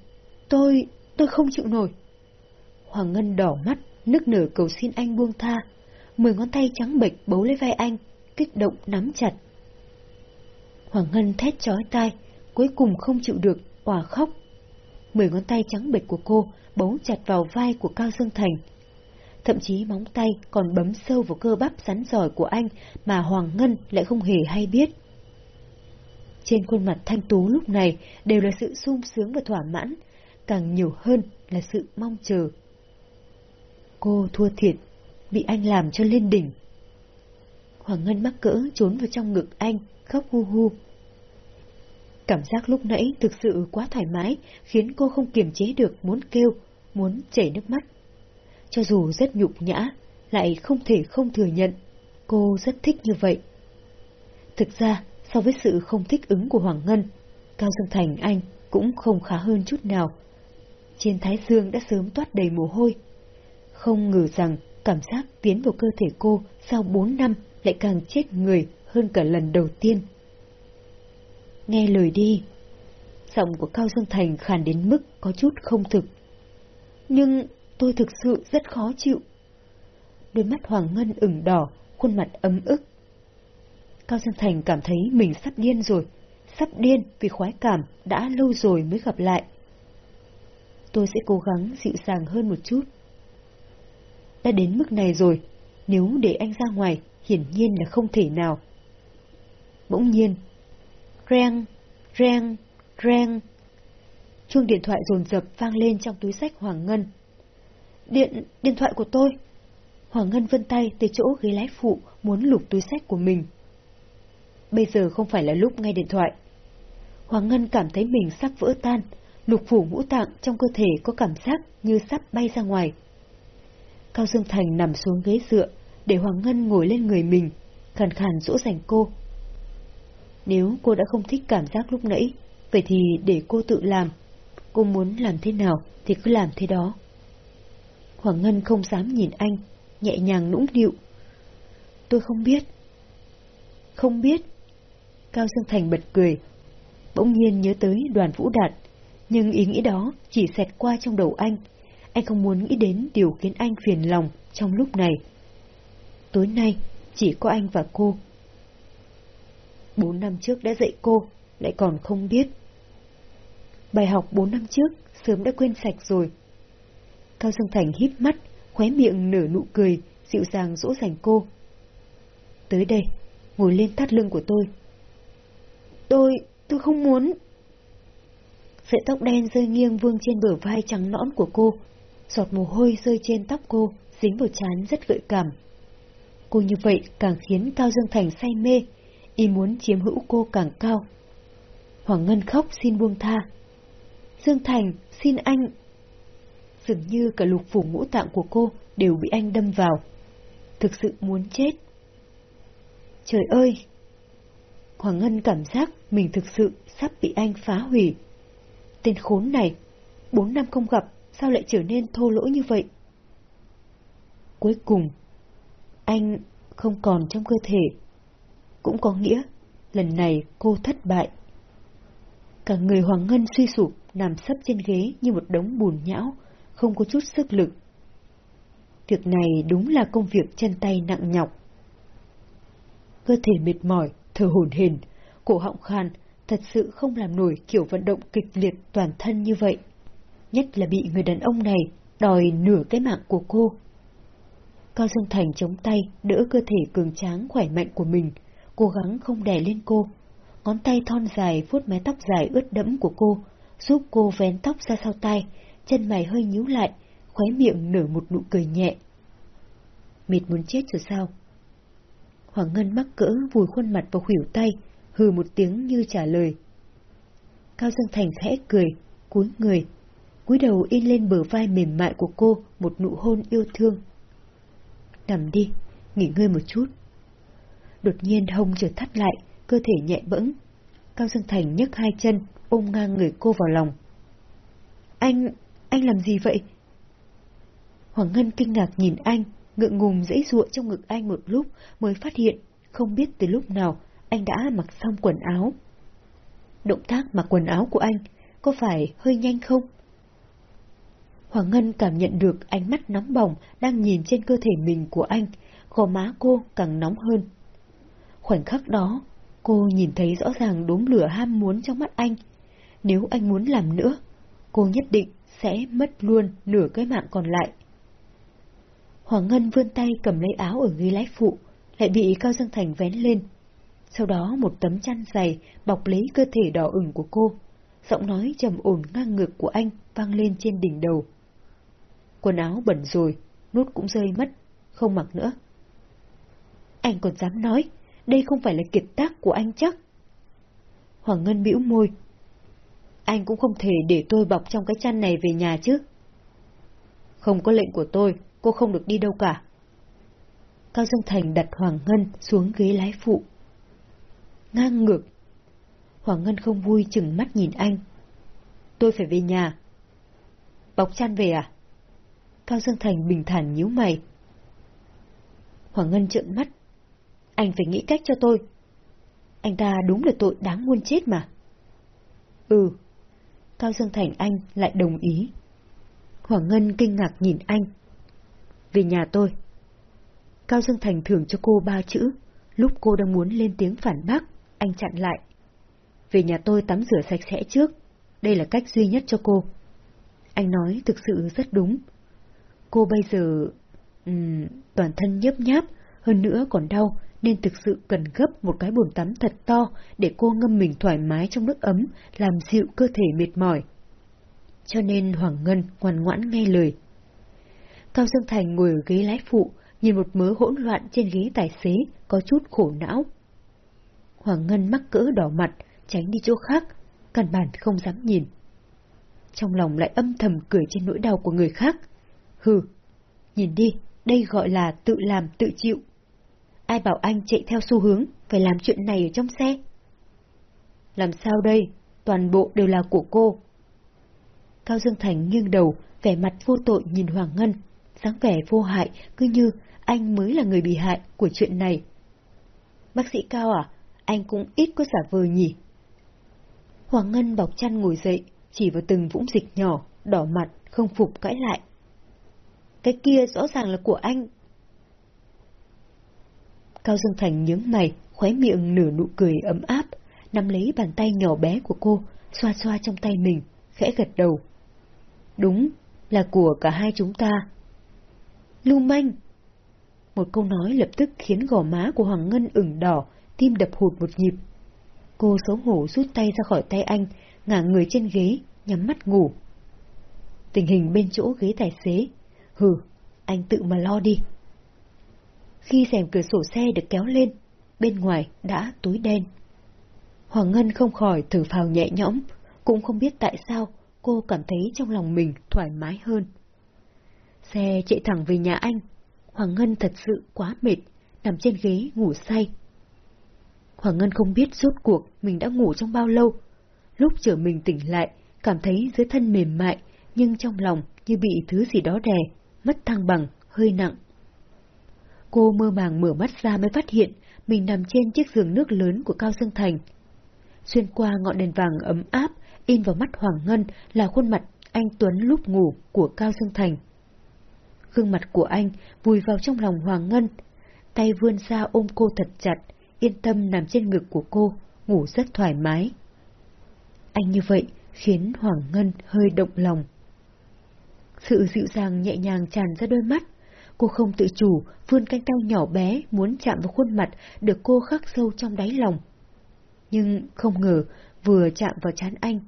tôi, tôi không chịu nổi. Hoàng Ngân đỏ mắt, nức nở cầu xin anh buông tha. Mười ngón tay trắng bệch bấu lấy vai anh, kích động nắm chặt. Hoàng Ngân thét chói tai, cuối cùng không chịu được, òa khóc. Mười ngón tay trắng bệch của cô bấu chặt vào vai của Cao Dương Thành. Thậm chí móng tay còn bấm sâu vào cơ bắp rắn giỏi của anh mà Hoàng Ngân lại không hề hay biết. Trên khuôn mặt thanh tú lúc này đều là sự sung sướng và thỏa mãn, càng nhiều hơn là sự mong chờ. Cô thua thiệt, bị anh làm cho lên đỉnh. Hoàng Ngân mắc cỡ trốn vào trong ngực anh, khóc hu hu. Cảm giác lúc nãy thực sự quá thoải mái, khiến cô không kiềm chế được muốn kêu, muốn chảy nước mắt. Cho dù rất nhục nhã, lại không thể không thừa nhận, cô rất thích như vậy. Thực ra, so với sự không thích ứng của Hoàng Ngân, Cao Dương Thành anh cũng không khá hơn chút nào. Trên thái dương đã sớm toát đầy mồ hôi. Không ngờ rằng cảm giác tiến vào cơ thể cô sau bốn năm lại càng chết người hơn cả lần đầu tiên. Nghe lời đi. Giọng của Cao Dương Thành khàn đến mức có chút không thực. Nhưng tôi thực sự rất khó chịu. Đôi mắt Hoàng Ngân ửng đỏ, khuôn mặt ấm ức. Cao Dương Thành cảm thấy mình sắp điên rồi, sắp điên vì khoái cảm đã lâu rồi mới gặp lại. Tôi sẽ cố gắng dịu dàng hơn một chút. Đã đến mức này rồi, nếu để anh ra ngoài, hiển nhiên là không thể nào. Bỗng nhiên, reng, reng, reng. Chuông điện thoại rồn rập vang lên trong túi sách Hoàng Ngân. Điện, điện thoại của tôi. Hoàng Ngân vân tay tới chỗ ghế lái phụ muốn lục túi sách của mình. Bây giờ không phải là lúc nghe điện thoại. Hoàng Ngân cảm thấy mình sắp vỡ tan, lục phủ ngũ tạng trong cơ thể có cảm giác như sắp bay ra ngoài. Cao Dương Thành nằm xuống ghế dựa, để Hoàng Ngân ngồi lên người mình, khàn khàn dỗ dành cô. Nếu cô đã không thích cảm giác lúc nãy, vậy thì để cô tự làm. Cô muốn làm thế nào thì cứ làm thế đó. Hoàng Ngân không dám nhìn anh, nhẹ nhàng nũng điệu. Tôi không biết. Không biết. Cao Dương Thành bật cười. Bỗng nhiên nhớ tới đoàn vũ đạt, nhưng ý nghĩ đó chỉ xẹt qua trong đầu anh. Anh không muốn nghĩ đến điều khiến anh phiền lòng trong lúc này. Tối nay, chỉ có anh và cô. Bốn năm trước đã dạy cô, lại còn không biết. Bài học bốn năm trước, sớm đã quên sạch rồi. Cao Dương Thành hít mắt, khóe miệng nở nụ cười, dịu dàng dỗ dành cô. Tới đây, ngồi lên thắt lưng của tôi. Tôi, tôi không muốn. Sợi tóc đen rơi nghiêng vương trên bờ vai trắng nõn của cô, giọt mồ hôi rơi trên tóc cô, dính vào trán rất gợi cảm. Cô như vậy càng khiến Cao Dương Thành say mê, y muốn chiếm hữu cô càng cao. Hoàng Ngân khóc xin buông tha. Dương Thành, xin anh. Dường như cả lục phủ ngũ tạng của cô đều bị anh đâm vào. Thực sự muốn chết. Trời ơi! Hoàng Ngân cảm giác mình thực sự sắp bị anh phá hủy. Tên khốn này, bốn năm không gặp, sao lại trở nên thô lỗ như vậy? Cuối cùng, anh không còn trong cơ thể. Cũng có nghĩa, lần này cô thất bại. Cả người Hoàng Ngân suy sụp, nằm sấp trên ghế như một đống bùn nhão, không có chút sức lực. Việc này đúng là công việc chân tay nặng nhọc. Cơ thể mệt mỏi, thở hổn hển, cổ họng khan, thật sự không làm nổi kiểu vận động kịch liệt toàn thân như vậy. Nhất là bị người đàn ông này đòi nửa cái mạng của cô. Cao Dương Thành chống tay, đỡ cơ thể cường tráng khỏe mạnh của mình, cố gắng không đè lên cô. Ngón tay thon dài vuốt mái tóc dài ướt đẫm của cô, giúp cô vén tóc ra sau tai, chân mày hơi nhíu lại, khóe miệng nở một nụ cười nhẹ. Mệt muốn chết rồi sao? Hoàng Ngân mắc cỡ vùi khuôn mặt vào khuỷu tay, hừ một tiếng như trả lời. Cao Dương Thành khẽ cười, cúi người, cúi đầu in lên bờ vai mềm mại của cô một nụ hôn yêu thương. Nằm đi, nghỉ ngơi một chút. Đột nhiên hông chợt thắt lại, cơ thể nhẹ bẫng. Cao Dương Thành nhấc hai chân, ôm ngang người cô vào lòng. Anh, anh làm gì vậy? Hoàng Ngân kinh ngạc nhìn anh, ngượng ngùng dãy ruộng trong ngực anh một lúc mới phát hiện không biết từ lúc nào anh đã mặc xong quần áo. Động tác mặc quần áo của anh có phải hơi nhanh không? Hoàng Ngân cảm nhận được ánh mắt nóng bỏng đang nhìn trên cơ thể mình của anh, gò má cô càng nóng hơn. Khoảnh khắc đó, cô nhìn thấy rõ ràng đốm lửa ham muốn trong mắt anh. Nếu anh muốn làm nữa, cô nhất định sẽ mất luôn nửa cái mạng còn lại. Hoàng Ngân vươn tay cầm lấy áo ở ghế lái phụ, lại bị Cao Dương Thành vén lên. Sau đó một tấm chăn dày bọc lấy cơ thể đỏ ửng của cô. Giọng nói trầm ổn ngang ngược của anh vang lên trên đỉnh đầu. Quần áo bẩn rồi, nút cũng rơi mất, không mặc nữa. Anh còn dám nói, đây không phải là kiệt tác của anh chắc. Hoàng Ngân bĩu môi. Anh cũng không thể để tôi bọc trong cái chăn này về nhà chứ. Không có lệnh của tôi, cô không được đi đâu cả. Cao Dương Thành đặt Hoàng Ngân xuống ghế lái phụ. Ngang ngược. Hoàng Ngân không vui chừng mắt nhìn anh. Tôi phải về nhà. Bọc chăn về à? Cao Dương Thành bình thản nhíu mày. Hoàng Ngân trợn mắt. Anh phải nghĩ cách cho tôi. Anh ta đúng là tội đáng muôn chết mà. Ừ. Cao Dương Thành anh lại đồng ý. Hoàng Ngân kinh ngạc nhìn anh. Về nhà tôi. Cao Dương Thành thưởng cho cô ba chữ. Lúc cô đang muốn lên tiếng phản bác, anh chặn lại. Về nhà tôi tắm rửa sạch sẽ trước. Đây là cách duy nhất cho cô. Anh nói thực sự rất đúng. Cô bây giờ... Um, toàn thân nhấp nháp, hơn nữa còn đau, nên thực sự cần gấp một cái bồn tắm thật to để cô ngâm mình thoải mái trong nước ấm, làm dịu cơ thể mệt mỏi. Cho nên Hoàng Ngân ngoan ngoãn nghe lời. Cao Dương Thành ngồi ở ghế lái phụ, nhìn một mớ hỗn loạn trên ghế tài xế, có chút khổ não. Hoàng Ngân mắc cỡ đỏ mặt, tránh đi chỗ khác, căn bản không dám nhìn. Trong lòng lại âm thầm cười trên nỗi đau của người khác. Hừ, nhìn đi, đây gọi là tự làm tự chịu. Ai bảo anh chạy theo xu hướng, phải làm chuyện này ở trong xe? Làm sao đây? Toàn bộ đều là của cô. Cao Dương Thành nghiêng đầu, vẻ mặt vô tội nhìn Hoàng Ngân, dáng vẻ vô hại, cứ như anh mới là người bị hại của chuyện này. Bác sĩ Cao à, anh cũng ít có giả vờ nhỉ? Hoàng Ngân bọc chăn ngồi dậy, chỉ vào từng vũng dịch nhỏ, đỏ mặt, không phục cãi lại. Cái kia rõ ràng là của anh. Cao Dương Thành nhướng mày, khóe miệng nửa nụ cười ấm áp, nắm lấy bàn tay nhỏ bé của cô, xoa xoa trong tay mình, khẽ gật đầu. Đúng, là của cả hai chúng ta. Lưu manh! Một câu nói lập tức khiến gò má của Hoàng Ngân ửng đỏ, tim đập hụt một nhịp. Cô xấu hổ rút tay ra khỏi tay anh, ngả người trên ghế, nhắm mắt ngủ. Tình hình bên chỗ ghế tài xế. Hừ, anh tự mà lo đi. Khi rèm cửa sổ xe được kéo lên, bên ngoài đã tối đen. Hoàng Ngân không khỏi thở phào nhẹ nhõm, cũng không biết tại sao cô cảm thấy trong lòng mình thoải mái hơn. Xe chạy thẳng về nhà anh. Hoàng Ngân thật sự quá mệt, nằm trên ghế ngủ say. Hoàng Ngân không biết rốt cuộc mình đã ngủ trong bao lâu. Lúc trở mình tỉnh lại, cảm thấy dưới thân mềm mại, nhưng trong lòng như bị thứ gì đó đè, mất thăng bằng, hơi nặng. Cô mơ màng mở mắt ra mới phát hiện mình nằm trên chiếc giường nước lớn của Cao Dương Thành. Xuyên qua ngọn đèn vàng ấm áp, in vào mắt Hoàng Ngân là khuôn mặt anh Tuấn lúc ngủ của Cao Dương Thành. Gương mặt của anh vùi vào trong lòng Hoàng Ngân, tay vươn ra ôm cô thật chặt, yên tâm nằm trên ngực của cô, ngủ rất thoải mái. Anh như vậy khiến Hoàng Ngân hơi động lòng. Sự dịu dàng nhẹ nhàng tràn ra đôi mắt, cô không tự chủ vươn cánh tay nhỏ bé muốn chạm vào khuôn mặt được cô khắc sâu trong đáy lòng. Nhưng không ngờ vừa chạm vào chán anh,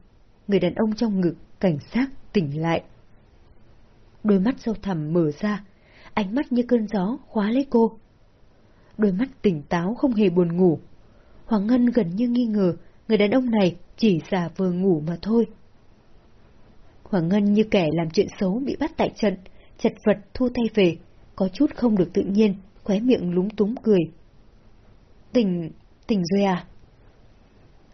người đàn ông trong ngực cảnh giác tỉnh lại. Đôi mắt sâu thẳm mở ra, ánh mắt như cơn gió khóa lấy cô. Đôi mắt tỉnh táo không hề buồn ngủ. Hoàng Ngân gần như nghi ngờ người đàn ông này chỉ giả vừa ngủ mà thôi. Hoàng Ngân như kẻ làm chuyện xấu bị bắt tại trận, chật vật thu tay về, có chút không được tự nhiên, khóe miệng lúng túng cười. Tỉnh, tỉnh rồi à?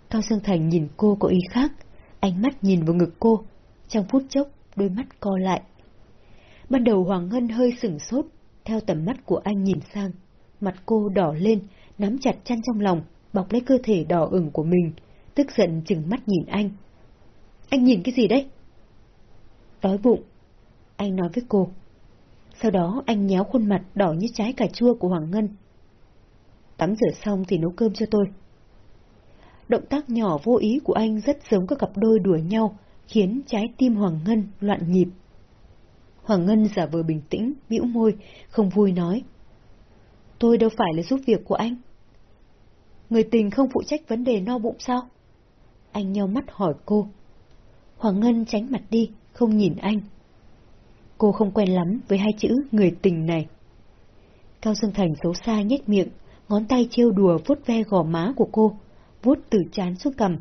Cao Dương Thành nhìn cô có ý khác, ánh mắt nhìn vào ngực cô, trong phút chốc đôi mắt co lại. Ban đầu Hoàng Ngân hơi sửng sốt, theo tầm mắt của anh nhìn sang, mặt cô đỏ lên, nắm chặt chăn trong lòng, bọc lấy cơ thể đỏ ửng của mình, tức giận chừng mắt nhìn anh. Anh nhìn cái gì đấy? Đói bụng. Anh nói với cô. Sau đó anh nhéo khuôn mặt đỏ như trái cà chua của Hoàng Ngân. Tắm rửa xong thì nấu cơm cho tôi. Động tác nhỏ vô ý của anh rất giống các cặp đôi đùa nhau, khiến trái tim Hoàng Ngân loạn nhịp. Hoàng Ngân giả vờ bình tĩnh, bĩu môi, không vui nói. Tôi đâu phải là giúp việc của anh. Người tình không phụ trách vấn đề no bụng sao? Anh nhau mắt hỏi cô. Hoàng Ngân tránh mặt đi, không nhìn anh. Cô không quen lắm với hai chữ người tình này. Cao Dương Thành xấu xa nhếch miệng, ngón tay trêu đùa vuốt ve gò má của cô, vuốt từ chán xuống cằm.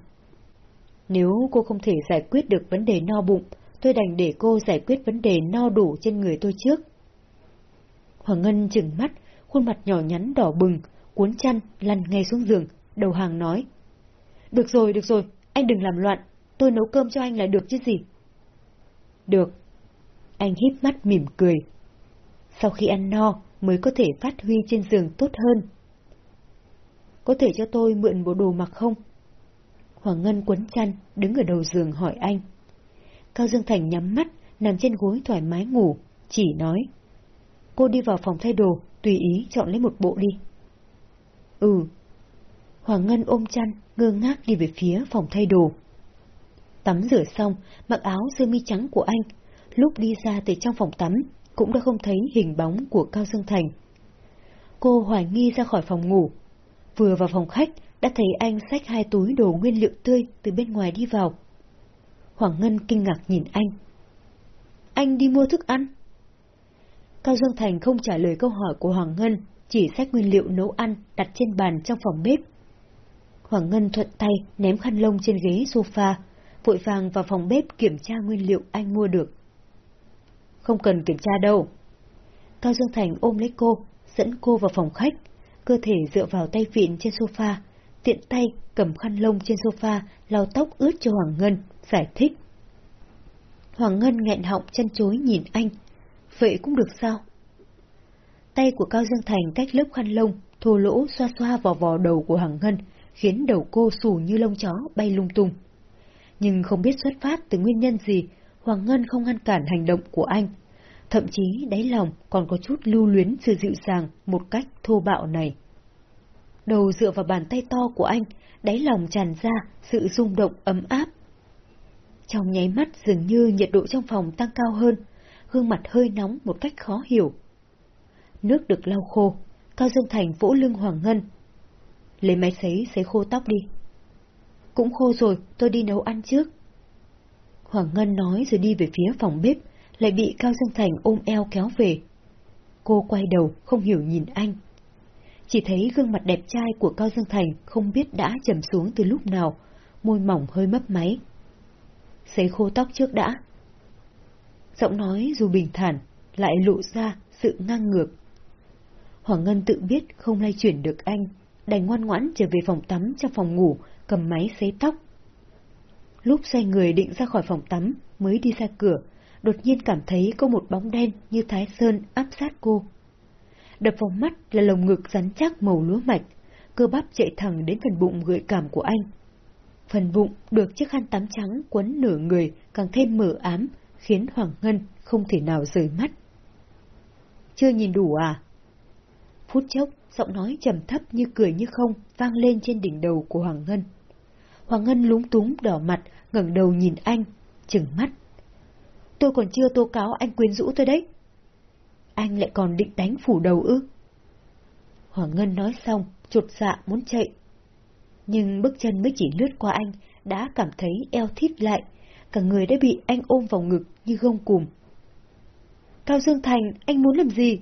Nếu cô không thể giải quyết được vấn đề no bụng, tôi đành để cô giải quyết vấn đề no đủ trên người tôi trước. Hoàng Ngân chừng mắt, khuôn mặt nhỏ nhắn đỏ bừng, cuốn chăn, lăn ngay xuống giường, đầu hàng nói. Được rồi, được rồi, anh đừng làm loạn, tôi nấu cơm cho anh là được chứ gì. Được. Anh híp mắt mỉm cười. Sau khi ăn no, mới có thể phát huy trên giường tốt hơn. Có thể cho tôi mượn bộ đồ mặc không? Hoàng Ngân quấn chăn, đứng ở đầu giường hỏi anh. Cao Dương Thành nhắm mắt, nằm trên gối thoải mái ngủ, chỉ nói. Cô đi vào phòng thay đồ, tùy ý chọn lấy một bộ đi. Ừ. Hoàng Ngân ôm chăn, ngơ ngác đi về phía phòng thay đồ. Tắm rửa xong, mặc áo sơ mi trắng của anh, lúc đi ra từ trong phòng tắm, cũng đã không thấy hình bóng của Cao Dương Thành. Cô hoài nghi ra khỏi phòng ngủ. Vừa vào phòng khách, đã thấy anh xách hai túi đồ nguyên liệu tươi từ bên ngoài đi vào. Hoàng Ngân kinh ngạc nhìn anh. Anh đi mua thức ăn? Cao Dương Thành không trả lời câu hỏi của Hoàng Ngân, chỉ xách nguyên liệu nấu ăn đặt trên bàn trong phòng bếp. Hoàng Ngân thuận tay ném khăn lông trên ghế sofa, vội vàng vào phòng bếp kiểm tra nguyên liệu anh mua được. Không cần kiểm tra đâu. Cao Dương Thành ôm lấy cô, dẫn cô vào phòng khách, cơ thể dựa vào tay vịn trên sofa, tiện tay cầm khăn lông trên sofa lau tóc ướt cho Hoàng Ngân, giải thích. Hoàng Ngân nghẹn họng chân chối nhìn anh. Vậy cũng được sao? Tay của Cao Dương Thành cách lớp khăn lông, thô lỗ xoa xoa vào vò đầu của Hoàng Ngân, khiến đầu cô xù như lông chó bay lung tung. Nhưng không biết xuất phát từ nguyên nhân gì, Hoàng Ngân không ngăn cản hành động của anh. Thậm chí đáy lòng còn có chút lưu luyến sự dịu dàng một cách thô bạo này. Đầu dựa vào bàn tay to của anh, đáy lòng tràn ra sự rung động ấm áp. Trong nháy mắt dường như nhiệt độ trong phòng tăng cao hơn, gương mặt hơi nóng một cách khó hiểu. Nước được lau khô, Cao Dương Thành vỗ lưng Hoàng Ngân. Lấy máy sấy sấy khô tóc đi. Cũng khô rồi, tôi đi nấu ăn trước. Hoàng Ngân nói rồi đi về phía phòng bếp, lại bị Cao Dương Thành ôm eo kéo về. Cô quay đầu, không hiểu nhìn anh. Chỉ thấy gương mặt đẹp trai của Cao Dương Thành không biết đã trầm xuống từ lúc nào, môi mỏng hơi mấp máy. Sấy khô tóc trước đã. Giọng nói dù bình thản, lại lộ ra sự ngang ngược. Hoàng Ngân tự biết không lay chuyển được anh, đành ngoan ngoãn trở về phòng tắm trong phòng ngủ, cầm máy sấy tóc. Lúc xoay người định ra khỏi phòng tắm, mới đi ra cửa, đột nhiên cảm thấy có một bóng đen như Thái Sơn áp sát cô. Đập vào mắt là lồng ngực rắn chắc màu lúa mạch, cơ bắp chạy thẳng đến phần bụng gợi cảm của anh. Phần bụng được chiếc khăn tắm trắng quấn nửa người càng thêm mờ ám, khiến Hoàng Ngân không thể nào rời mắt. Chưa nhìn đủ à? Phút chốc, giọng nói trầm thấp như cười như không vang lên trên đỉnh đầu của Hoàng Ngân. Hoàng Ngân lúng túng đỏ mặt, ngẩng đầu nhìn anh, chừng mắt. Tôi còn chưa tố cáo anh quyến rũ tôi đấy. Anh lại còn định đánh phủ đầu ư? Hoàng Ngân nói xong, chột dạ muốn chạy. Nhưng bước chân mới chỉ lướt qua anh, đã cảm thấy eo thít lại, cả người đã bị anh ôm vào ngực như gông cùm. Cao Dương Thành, anh muốn làm gì?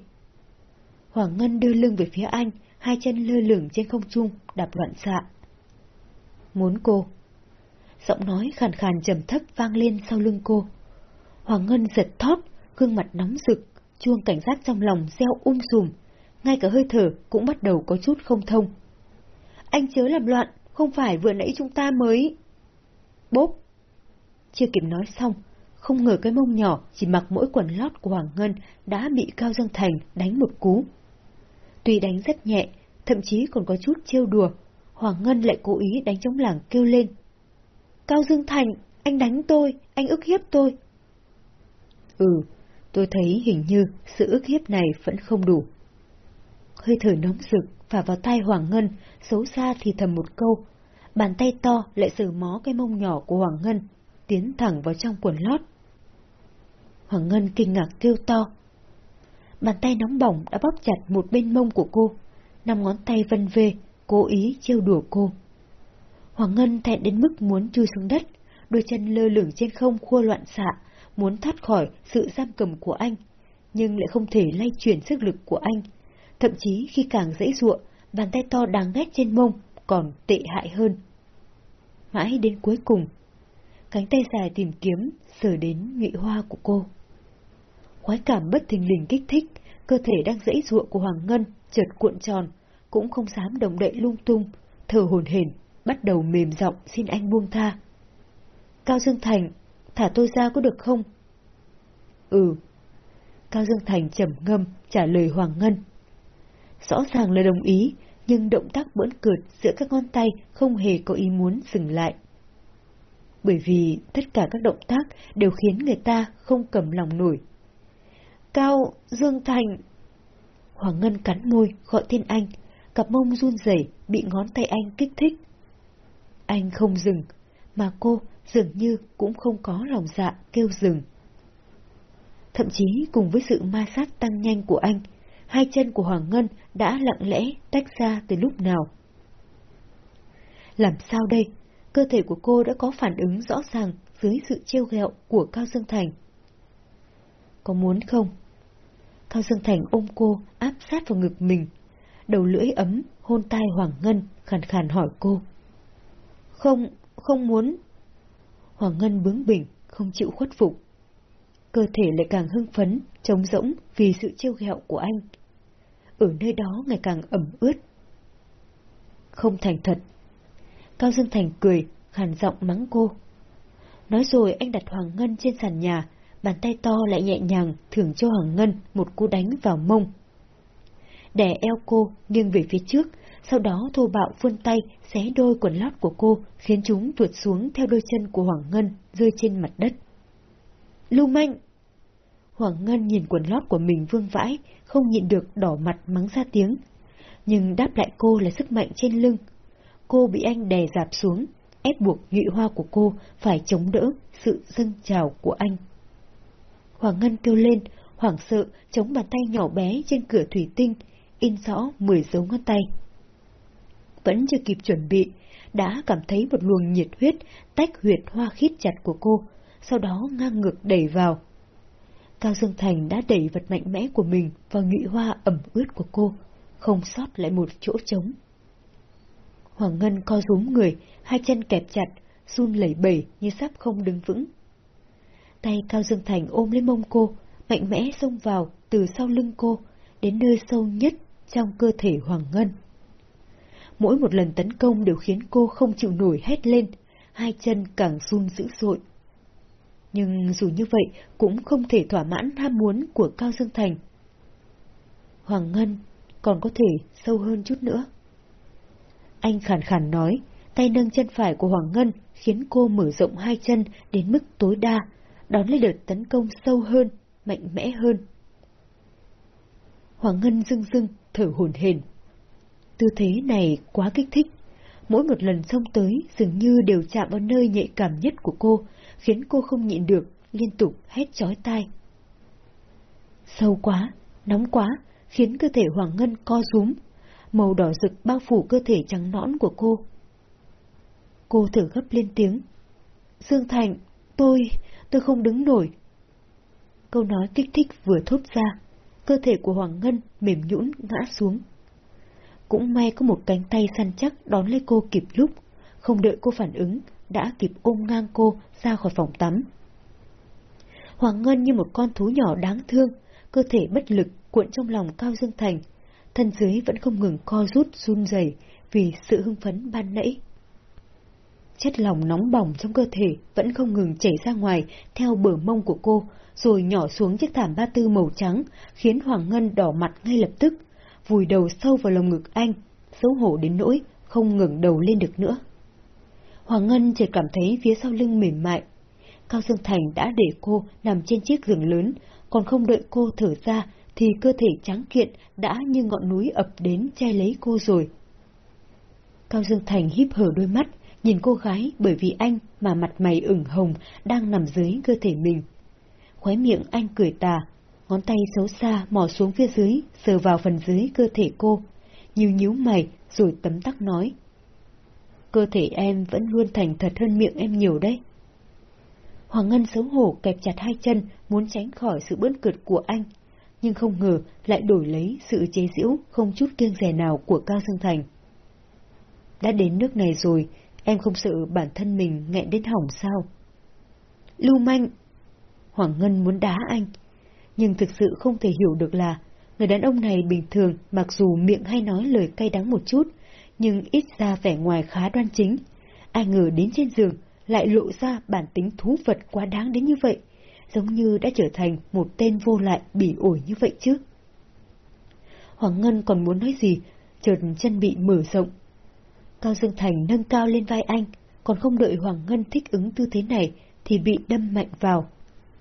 Hoàng Ngân đưa lưng về phía anh, hai chân lơ lửng trên không trung, đạp loạn xạ. Muốn cô. Giọng nói khàn khàn trầm thấp vang lên sau lưng cô. Hoàng Ngân giật thót, gương mặt nóng rực, chuông cảnh giác trong lòng reo um sùm, ngay cả hơi thở cũng bắt đầu có chút không thông. Anh chớ làm loạn, không phải vừa nãy chúng ta mới... Bốp! Chưa kịp nói xong, không ngờ cái mông nhỏ chỉ mặc mỗi quần lót của Hoàng Ngân đã bị Cao Dương Thành đánh một cú. Tuy đánh rất nhẹ, thậm chí còn có chút trêu đùa. Hoàng Ngân lại cố ý đánh trống lảng kêu lên. Cao Dương Thành, anh đánh tôi, anh ức hiếp tôi. Ừ, tôi thấy hình như sự ức hiếp này vẫn không đủ. Hơi thở nóng rực phả vào tai Hoàng Ngân, xấu xa thì thầm một câu. Bàn tay to lại sờ mó cái mông nhỏ của Hoàng Ngân, tiến thẳng vào trong quần lót. Hoàng Ngân kinh ngạc kêu to. Bàn tay nóng bỏng đã bóp chặt một bên mông của cô, năm ngón tay vân về, cố ý trêu đùa cô. Hoàng Ngân thẹn đến mức muốn chui xuống đất, đôi chân lơ lửng trên không khua loạn xạ, muốn thoát khỏi sự giam cầm của anh, nhưng lại không thể lay chuyển sức lực của anh. Thậm chí khi càng dễ ruộng, bàn tay to đáng ghét trên mông còn tệ hại hơn. Mãi đến cuối cùng, cánh tay dài tìm kiếm sờ đến nhụy hoa của cô. Khoái cảm bất thình lình kích thích, cơ thể đang dãy ruộng của Hoàng Ngân chợt cuộn tròn, cũng không dám đồng đậy lung tung, thở hồn hển, bắt đầu mềm giọng xin anh buông tha. Cao Dương Thành, thả tôi ra có được không? Ừ. Cao Dương Thành trầm ngâm trả lời Hoàng Ngân. Rõ ràng là đồng ý, nhưng động tác bỡn cợt giữa các ngón tay không hề có ý muốn dừng lại. Bởi vì tất cả các động tác đều khiến người ta không cầm lòng nổi. Cao Dương Thành Hoàng Ngân cắn môi gọi tên anh, cặp mông run rẩy bị ngón tay anh kích thích. Anh không dừng, mà cô dường như cũng không có lòng dạ kêu dừng. Thậm chí cùng với sự ma sát tăng nhanh của anh, hai chân của Hoàng Ngân đã lặng lẽ tách ra từ lúc nào. Làm sao đây? Cơ thể của cô đã có phản ứng rõ ràng dưới sự trêu ghẹo của Cao Dương Thành. Có muốn không? Cao Dương Thành ôm cô áp sát vào ngực mình, đầu lưỡi ấm hôn tai Hoàng Ngân khàn khàn hỏi cô. Không, không muốn. Hoàng Ngân bướng bỉnh, không chịu khuất phục. Cơ thể lại càng hưng phấn, trống rỗng vì sự trêu ghẹo của anh. Ở nơi đó ngày càng ẩm ướt. Không thành thật. Cao Dương Thành cười, khàn giọng mắng cô. Nói rồi anh đặt Hoàng Ngân trên sàn nhà, bàn tay to lại nhẹ nhàng thưởng cho Hoàng Ngân một cú đánh vào mông. Đè eo cô nghiêng về phía trước, sau đó thô bạo vươn tay xé đôi quần lót của cô, khiến chúng tuột xuống theo đôi chân của Hoàng Ngân rơi trên mặt đất. Lưu manh! Hoàng Ngân nhìn quần lót của mình vương vãi, không nhịn được đỏ mặt mắng ra tiếng. Nhưng đáp lại cô là sức mạnh trên lưng. Cô bị anh đè dạp xuống, ép buộc nhụy hoa của cô phải chống đỡ sự dâng trào của anh. Hoàng Ngân kêu lên, hoảng sợ, chống bàn tay nhỏ bé trên cửa thủy tinh, in rõ mười dấu ngón tay. Vẫn chưa kịp chuẩn bị, đã cảm thấy một luồng nhiệt huyết tách huyệt hoa khít chặt của cô, sau đó ngang ngược đẩy vào. Cao Dương Thành đã đẩy vật mạnh mẽ của mình vào nhụy hoa ẩm ướt của cô, không sót lại một chỗ trống. Hoàng Ngân co rúm người, hai chân kẹp chặt, run lẩy bẩy như sắp không đứng vững. Tay Cao Dương Thành ôm lấy mông cô, mạnh mẽ xông vào từ sau lưng cô, đến nơi sâu nhất trong cơ thể Hoàng Ngân. Mỗi một lần tấn công đều khiến cô không chịu nổi hét lên, hai chân càng run dữ dội. Nhưng dù như vậy cũng không thể thỏa mãn ham muốn của Cao Dương Thành. Hoàng Ngân còn có thể sâu hơn chút nữa. Anh khàn khàn nói, tay nâng chân phải của Hoàng Ngân khiến cô mở rộng hai chân đến mức tối đa, đón lấy đợt tấn công sâu hơn, mạnh mẽ hơn. Hoàng Ngân rưng rưng, thở hổn hển. Tư thế này quá kích thích. Mỗi một lần xông tới dường như đều chạm vào nơi nhạy cảm nhất của cô, khiến cô không nhịn được, liên tục hét chói tai. Sâu quá, nóng quá, khiến cơ thể Hoàng Ngân co rúm, màu đỏ rực bao phủ cơ thể trắng nõn của cô. Cô thở gấp lên tiếng. Dương Thành, tôi, tôi không đứng nổi. Câu nói kích thích vừa thốt ra, cơ thể của Hoàng Ngân mềm nhũn ngã xuống. Cũng may có một cánh tay săn chắc đón lấy cô kịp lúc, không đợi cô phản ứng, đã kịp ôm ngang cô ra khỏi phòng tắm. Hoàng Ngân như một con thú nhỏ đáng thương, cơ thể bất lực cuộn trong lòng Cao Dương Thành, thân dưới vẫn không ngừng co rút run rẩy vì sự hưng phấn ban nãy. Chất lòng nóng bỏng trong cơ thể vẫn không ngừng chảy ra ngoài theo bờ mông của cô, rồi nhỏ xuống chiếc thảm ba tư màu trắng, khiến Hoàng Ngân đỏ mặt ngay lập tức, vùi đầu sâu vào lồng ngực anh, xấu hổ đến nỗi không ngừng đầu lên được nữa. Hoàng Ngân chỉ cảm thấy phía sau lưng mềm mại. Cao Dương Thành đã để cô nằm trên chiếc giường lớn, còn không đợi cô thở ra thì cơ thể trắng kiện đã như ngọn núi ập đến che lấy cô rồi. Cao Dương Thành híp hở đôi mắt, nhìn cô gái bởi vì anh mà mặt mày ửng hồng đang nằm dưới cơ thể mình. Khóe miệng anh cười tà, ngón tay xấu xa mò xuống phía dưới, sờ vào phần dưới cơ thể cô, nhíu nhíu mày rồi tấm tắc nói. Cơ thể em vẫn luôn thành thật hơn miệng em nhiều đấy. Hoàng Ngân xấu hổ kẹp chặt hai chân, muốn tránh khỏi sự bớt cợt của anh, nhưng không ngờ lại đổi lấy sự chế giễu không chút kiêng rẻ nào của Cao Dương Thành. Đã đến nước này rồi, em không sợ bản thân mình nghẹn đến hỏng sao? Lưu manh! Hoàng Ngân muốn đá anh, nhưng thực sự không thể hiểu được là người đàn ông này bình thường mặc dù miệng hay nói lời cay đắng một chút, nhưng ít ra vẻ ngoài khá đoan chính. Ai ngờ đến trên giường lại lộ ra bản tính thú vật quá đáng đến như vậy, giống như đã trở thành một tên vô lại bỉ ổi như vậy chứ. Hoàng Ngân còn muốn nói gì, chợt chân bị mở rộng. Cao Dương Thành nâng cao lên vai anh, còn không đợi Hoàng Ngân thích ứng tư thế này thì bị đâm mạnh vào.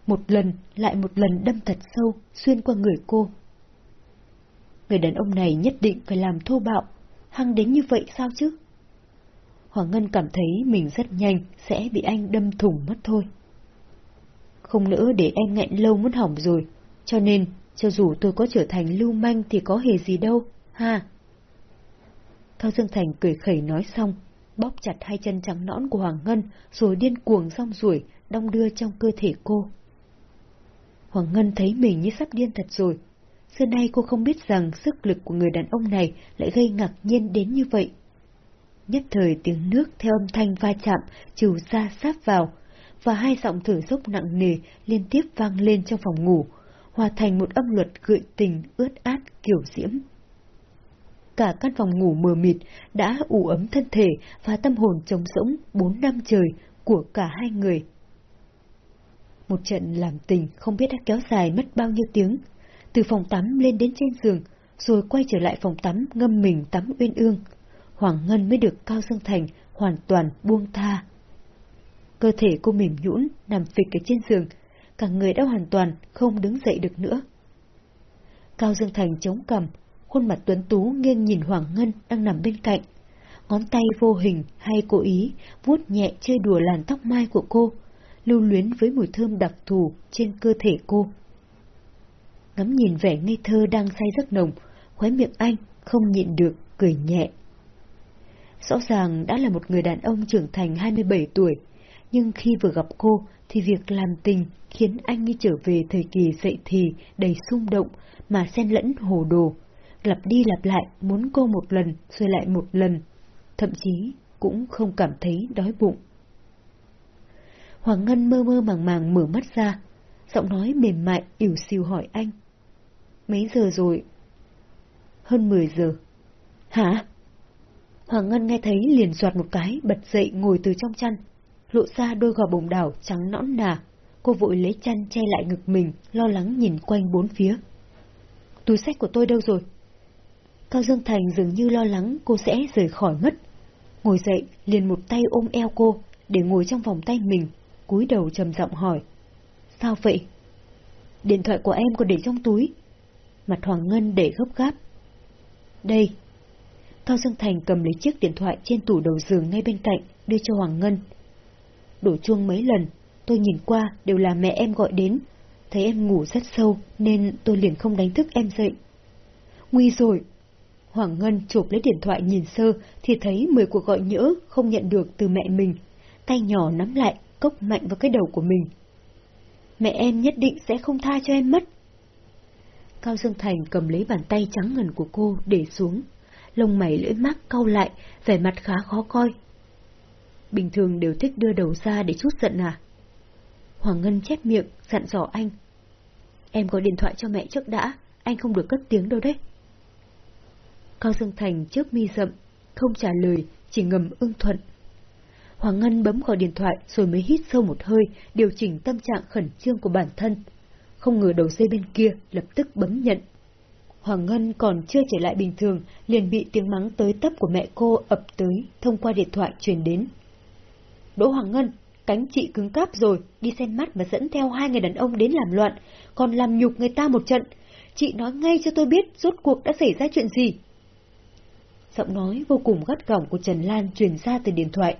Một lần lại một lần đâm thật sâu, xuyên qua người cô. Người đàn ông này nhất định phải làm thô bạo, hăng đến như vậy sao chứ? Hoàng Ngân cảm thấy mình rất nhanh sẽ bị anh đâm thủng mất thôi. Không nữa để em nghẹn lâu muốn hỏng rồi, cho nên cho dù tôi có trở thành lưu manh thì có hề gì đâu, ha. Cao Dương Thành cười khẩy nói xong, bóp chặt hai chân trắng nõn của Hoàng Ngân rồi điên cuồng rong ruổi, đong đưa trong cơ thể cô. Hoàng Ngân thấy mình như sắp điên thật rồi. Xưa nay cô không biết rằng sức lực của người đàn ông này lại gây ngạc nhiên đến như vậy. Nhất thời tiếng nước theo âm thanh va chạm trừ ra sát vào, và hai giọng thở dốc nặng nề liên tiếp vang lên trong phòng ngủ, hòa thành một âm luật gợi tình ướt át kiểu diễm. Cả căn phòng ngủ mờ mịt đã ủ ấm thân thể và tâm hồn trống rỗng bốn năm trời của cả hai người. Một trận làm tình không biết đã kéo dài mất bao nhiêu tiếng, từ phòng tắm lên đến trên giường, rồi quay trở lại phòng tắm ngâm mình tắm uyên ương. Hoàng Ngân mới được Cao Dương Thành hoàn toàn buông tha. Cơ thể cô mềm nhũn nằm phịch ở trên giường, cả người đã hoàn toàn không đứng dậy được nữa. Cao Dương Thành chống cằm, khuôn mặt tuấn tú nghiêng nhìn Hoàng Ngân đang nằm bên cạnh. Ngón tay vô hình hay cố ý vuốt nhẹ chơi đùa làn tóc mai của cô, lưu luyến với mùi thơm đặc thù trên cơ thể cô. Ngắm nhìn vẻ ngây thơ đang say giấc nồng, khóe miệng anh không nhịn được, cười nhẹ. Rõ ràng đã là một người đàn ông trưởng thành 27 tuổi, nhưng khi vừa gặp cô thì việc làm tình khiến anh như trở về thời kỳ dậy thì đầy xung động mà xen lẫn hồ đồ, lặp đi lặp lại muốn cô một lần rồi lại một lần, thậm chí cũng không cảm thấy đói bụng. Hoàng Ngân mơ mơ màng màng mở mắt ra, giọng nói mềm mại ỉu xìu hỏi anh. Mấy giờ rồi? Hơn 10 giờ. Hả? Hoàng Ngân nghe thấy liền soạt một cái, bật dậy ngồi từ trong chăn, lộ ra đôi gò bồng đảo trắng nõn nà. Cô vội lấy chăn che lại ngực mình, lo lắng nhìn quanh bốn phía. Túi sách của tôi đâu rồi? Cao Dương Thành dường như lo lắng cô sẽ rời khỏi mất. Ngồi dậy, liền một tay ôm eo cô, để ngồi trong vòng tay mình, cúi đầu trầm giọng hỏi. Sao vậy? Điện thoại của em có để trong túi. Mặt Hoàng Ngân để gấp gáp. Đây. Cao Dương Thành cầm lấy chiếc điện thoại trên tủ đầu giường ngay bên cạnh, đưa cho Hoàng Ngân. Đổ chuông mấy lần, tôi nhìn qua đều là mẹ em gọi đến. Thấy em ngủ rất sâu nên tôi liền không đánh thức em dậy. Nguy rồi! Hoàng Ngân chụp lấy điện thoại nhìn sơ thì thấy 10 cuộc gọi nhỡ không nhận được từ mẹ mình. Tay nhỏ nắm lại, cốc mạnh vào cái đầu của mình. Mẹ em nhất định sẽ không tha cho em mất. Cao Dương Thành cầm lấy bàn tay trắng ngần của cô để xuống. Lông mày lưỡi mắt cau lại, vẻ mặt khá khó coi. Bình thường đều thích đưa đầu ra để chút giận à? Hoàng Ngân chép miệng, dặn dò anh. Em có điện thoại cho mẹ trước đã, anh không được cất tiếng đâu đấy. Cao Dương Thành trước mi rậm, không trả lời, chỉ ngầm ưng thuận. Hoàng Ngân bấm gọi điện thoại rồi mới hít sâu một hơi, điều chỉnh tâm trạng khẩn trương của bản thân. Không ngờ đầu dây bên kia lập tức bấm nhận. Hoàng Ngân còn chưa trở lại bình thường, liền bị tiếng mắng tới tấp của mẹ cô ập tới thông qua điện thoại truyền đến. Đỗ Hoàng Ngân, cánh chị cứng cáp rồi, đi xem mắt mà dẫn theo hai người đàn ông đến làm loạn, còn làm nhục người ta một trận. Chị nói ngay cho tôi biết rốt cuộc đã xảy ra chuyện gì. Giọng nói vô cùng gắt gỏng của Trần Lan truyền ra từ điện thoại.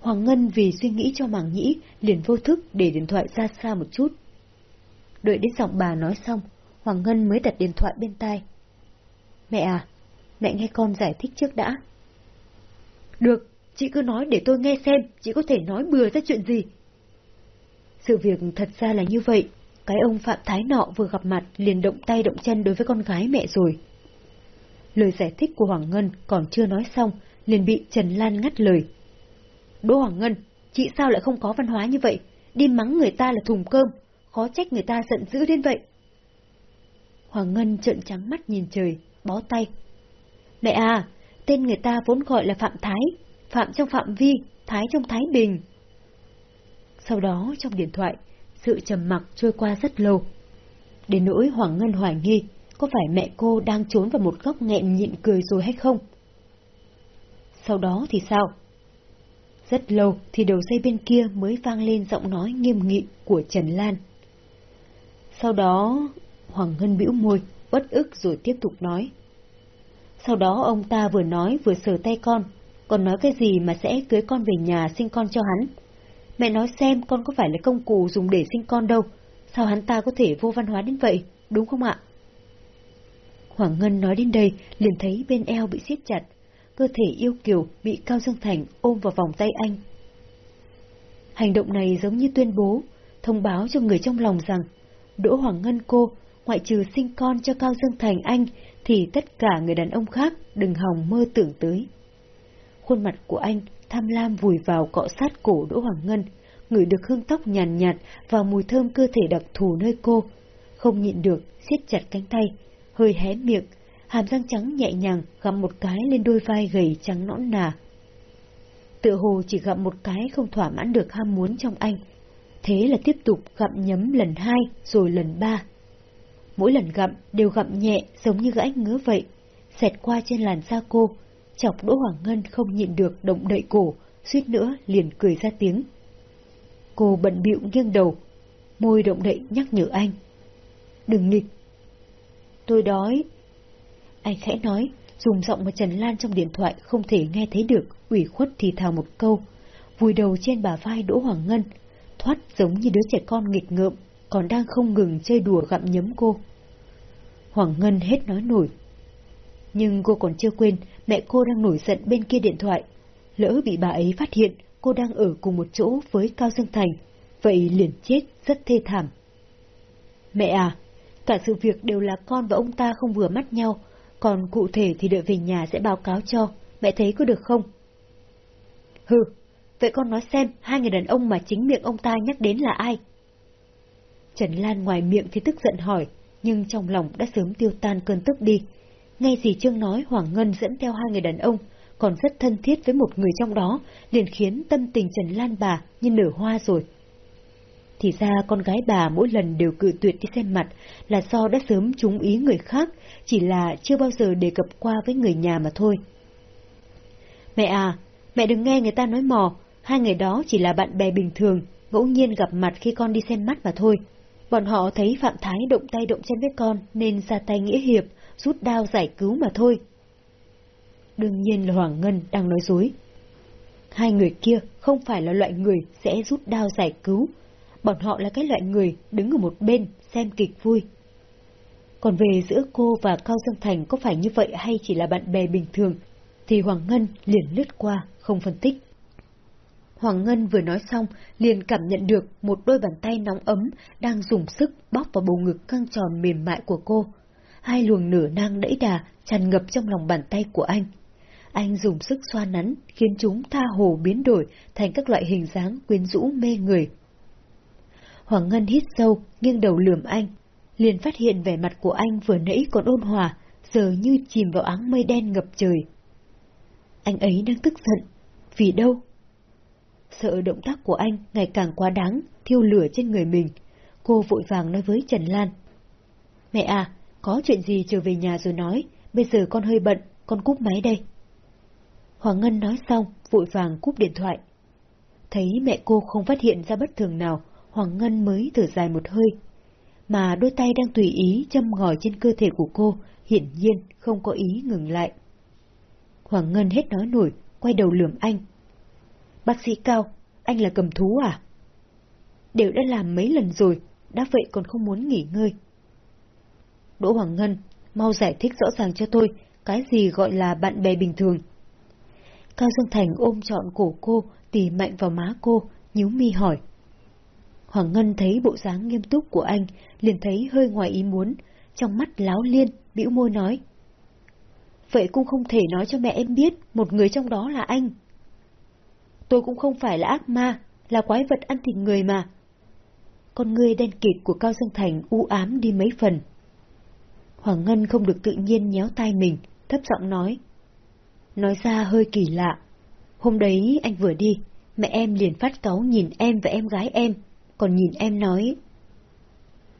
Hoàng Ngân vì suy nghĩ cho màng nhĩ, liền vô thức để điện thoại ra xa một chút. Đợi đến giọng bà nói xong, Hoàng Ngân mới đặt điện thoại bên tai. Mẹ à, mẹ nghe con giải thích trước đã. Được, chị cứ nói để tôi nghe xem, chị có thể nói bừa ra chuyện gì. Sự việc thật ra là như vậy, cái ông Phạm Thái nọ vừa gặp mặt liền động tay động chân đối với con gái mẹ rồi. Lời giải thích của Hoàng Ngân còn chưa nói xong, liền bị Trần Lan ngắt lời. Đỗ Hoàng Ngân, chị sao lại không có văn hóa như vậy? Đi mắng người ta là thùng cơm, khó trách người ta giận dữ đến vậy. Hoàng Ngân trợn trắng mắt nhìn trời, bó tay. Mẹ à, tên người ta vốn gọi là Phạm Thái, Phạm trong phạm vi, Thái trong Thái Bình. Sau đó trong điện thoại, sự trầm mặc trôi qua rất lâu. Đến nỗi Hoàng Ngân hoài nghi, có phải mẹ cô đang trốn vào một góc nghẹn nhịn cười rồi hay không? Sau đó thì sao? Rất lâu thì đầu dây bên kia mới vang lên giọng nói nghiêm nghị của Trần Lan. Sau đó, Hoàng Ngân bĩu môi, bất ức rồi tiếp tục nói. Sau đó ông ta vừa nói vừa sờ tay con, còn nói cái gì mà sẽ cưới con về nhà sinh con cho hắn. Mẹ nói xem con có phải là công cụ dùng để sinh con đâu, sao hắn ta có thể vô văn hóa đến vậy, đúng không ạ? Hoàng Ngân nói đến đây, liền thấy bên eo bị siết chặt, cơ thể yêu kiều bị Cao Dương Thành ôm vào vòng tay anh. Hành động này giống như tuyên bố, thông báo cho người trong lòng rằng, Đỗ Hoàng Ngân cô, ngoại trừ sinh con cho Cao Dương Thành anh, thì tất cả người đàn ông khác đừng hòng mơ tưởng tới. Khuôn mặt của anh tham lam vùi vào cọ sát cổ Đỗ Hoàng Ngân, ngửi được hương tóc nhàn nhạt, nhạt và mùi thơm cơ thể đặc thù nơi cô, không nhịn được siết chặt cánh tay, hơi hé miệng, hàm răng trắng nhẹ nhàng gặm một cái lên đôi vai gầy trắng nõn nà. Tựa hồ chỉ gặm một cái không thỏa mãn được ham muốn trong anh. Thế là tiếp tục gặm nhấm lần hai rồi lần ba. Mỗi lần gặm đều gặm nhẹ giống như gãi ngứa vậy, xẹt qua trên làn da cô, chọc Đỗ Hoàng Ngân không nhịn được động đậy cổ, suýt nữa liền cười ra tiếng. Cô bận bịu nghiêng đầu, môi động đậy nhắc nhở anh. Đừng nghịch. Tôi đói, anh khẽ nói, dùng giọng mà Trần Lan trong điện thoại không thể nghe thấy được, ủy khuất thì thào một câu, vùi đầu trên bà vai Đỗ Hoàng Ngân, thoát giống như đứa trẻ con nghịch ngợm, còn đang không ngừng chơi đùa gặm nhấm cô. Hoàng Ngân hết nói nổi. Nhưng cô còn chưa quên, mẹ cô đang nổi giận bên kia điện thoại. Lỡ bị bà ấy phát hiện, cô đang ở cùng một chỗ với Cao Dương Thành, vậy liền chết rất thê thảm. Mẹ à, cả sự việc đều là con và ông ta không vừa mắt nhau, còn cụ thể thì đợi về nhà sẽ báo cáo cho, mẹ thấy có được không? Hừ, vậy con nói xem hai người đàn ông mà chính miệng ông ta nhắc đến là ai? Trần Lan ngoài miệng thì tức giận hỏi, nhưng trong lòng đã sớm tiêu tan cơn tức đi. Ngay gì Trương nói Hoàng Ngân dẫn theo hai người đàn ông, còn rất thân thiết với một người trong đó, liền khiến tâm tình Trần Lan bà như nở hoa rồi. Thì ra con gái bà mỗi lần đều cự tuyệt đi xem mặt là do đã sớm trúng ý người khác, chỉ là chưa bao giờ đề cập qua với người nhà mà thôi. Mẹ à, mẹ đừng nghe người ta nói mò, hai người đó chỉ là bạn bè bình thường, ngẫu nhiên gặp mặt khi con đi xem mắt mà thôi. Bọn họ thấy Phạm Thái động tay động chân với con nên ra tay nghĩa hiệp, rút đao giải cứu mà thôi. Đương nhiên là Hoàng Ngân đang nói dối. Hai người kia không phải là loại người sẽ rút đao giải cứu, bọn họ là cái loại người đứng ở một bên xem kịch vui. Còn về giữa cô và Cao Dương Thành có phải như vậy hay chỉ là bạn bè bình thường, thì Hoàng Ngân liền lướt qua, không phân tích. Hoàng Ngân vừa nói xong, liền cảm nhận được một đôi bàn tay nóng ấm đang dùng sức bóp vào bầu ngực căng tròn mềm mại của cô. Hai luồng nửa nang đẫy đà tràn ngập trong lòng bàn tay của anh. Anh dùng sức xoa nắn, khiến chúng tha hồ biến đổi thành các loại hình dáng quyến rũ mê người. Hoàng Ngân hít sâu, nghiêng đầu lườm anh. Liền phát hiện vẻ mặt của anh vừa nãy còn ôn hòa, giờ như chìm vào áng mây đen ngập trời. Anh ấy đang tức giận. Vì đâu? Sợ động tác của anh ngày càng quá đáng, thiêu lửa trên người mình. Cô vội vàng nói với Trần Lan. Mẹ à, có chuyện gì trở về nhà rồi nói, bây giờ con hơi bận, con cúp máy đây. Hoàng Ngân nói xong, vội vàng cúp điện thoại. Thấy mẹ cô không phát hiện ra bất thường nào, Hoàng Ngân mới thở dài một hơi. Mà đôi tay đang tùy ý châm ngòi trên cơ thể của cô, hiển nhiên không có ý ngừng lại. Hoàng Ngân hết nói nổi, quay đầu lườm anh. Bác sĩ Cao, anh là cầm thú à? Đều đã làm mấy lần rồi, đã vậy còn không muốn nghỉ ngơi. Đỗ Hoàng Ngân, mau giải thích rõ ràng cho tôi, cái gì gọi là bạn bè bình thường. Cao Dương Thành ôm trọn cổ cô, tì mạnh vào má cô, nhíu mi hỏi. Hoàng Ngân thấy bộ dáng nghiêm túc của anh, liền thấy hơi ngoài ý muốn, trong mắt láo liên, bĩu môi nói. Vậy cũng không thể nói cho mẹ em biết một người trong đó là anh. Tôi cũng không phải là ác ma, là quái vật ăn thịt người mà. Con người đen kịt của Cao Dương Thành u ám đi mấy phần. Hoàng Ngân không được tự nhiên nhéo tay mình, thấp giọng nói. Nói ra hơi kỳ lạ. Hôm đấy anh vừa đi, mẹ em liền phát cáu nhìn em và em gái em, còn nhìn em nói...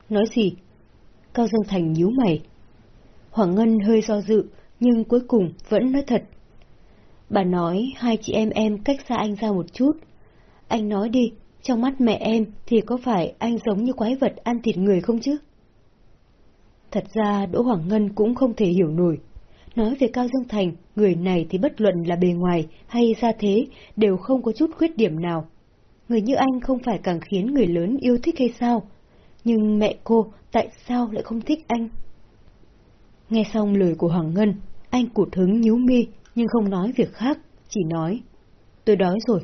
Nói gì? Cao Dương Thành nhíu mày. Hoàng Ngân hơi do dự, nhưng cuối cùng vẫn nói thật. Bà nói hai chị em em cách xa anh ra một chút. Anh nói đi, trong mắt mẹ em thì có phải anh giống như quái vật ăn thịt người không chứ? Thật ra Đỗ Hoàng Ngân cũng không thể hiểu nổi. Nói về Cao Dương Thành, người này thì bất luận là bề ngoài hay gia thế đều không có chút khuyết điểm nào. Người như anh không phải càng khiến người lớn yêu thích hay sao? Nhưng mẹ cô tại sao lại không thích anh? Nghe xong lời của Hoàng Ngân, anh cụt hứng nhíu mi nhưng không nói việc khác, chỉ nói. Tôi đói rồi.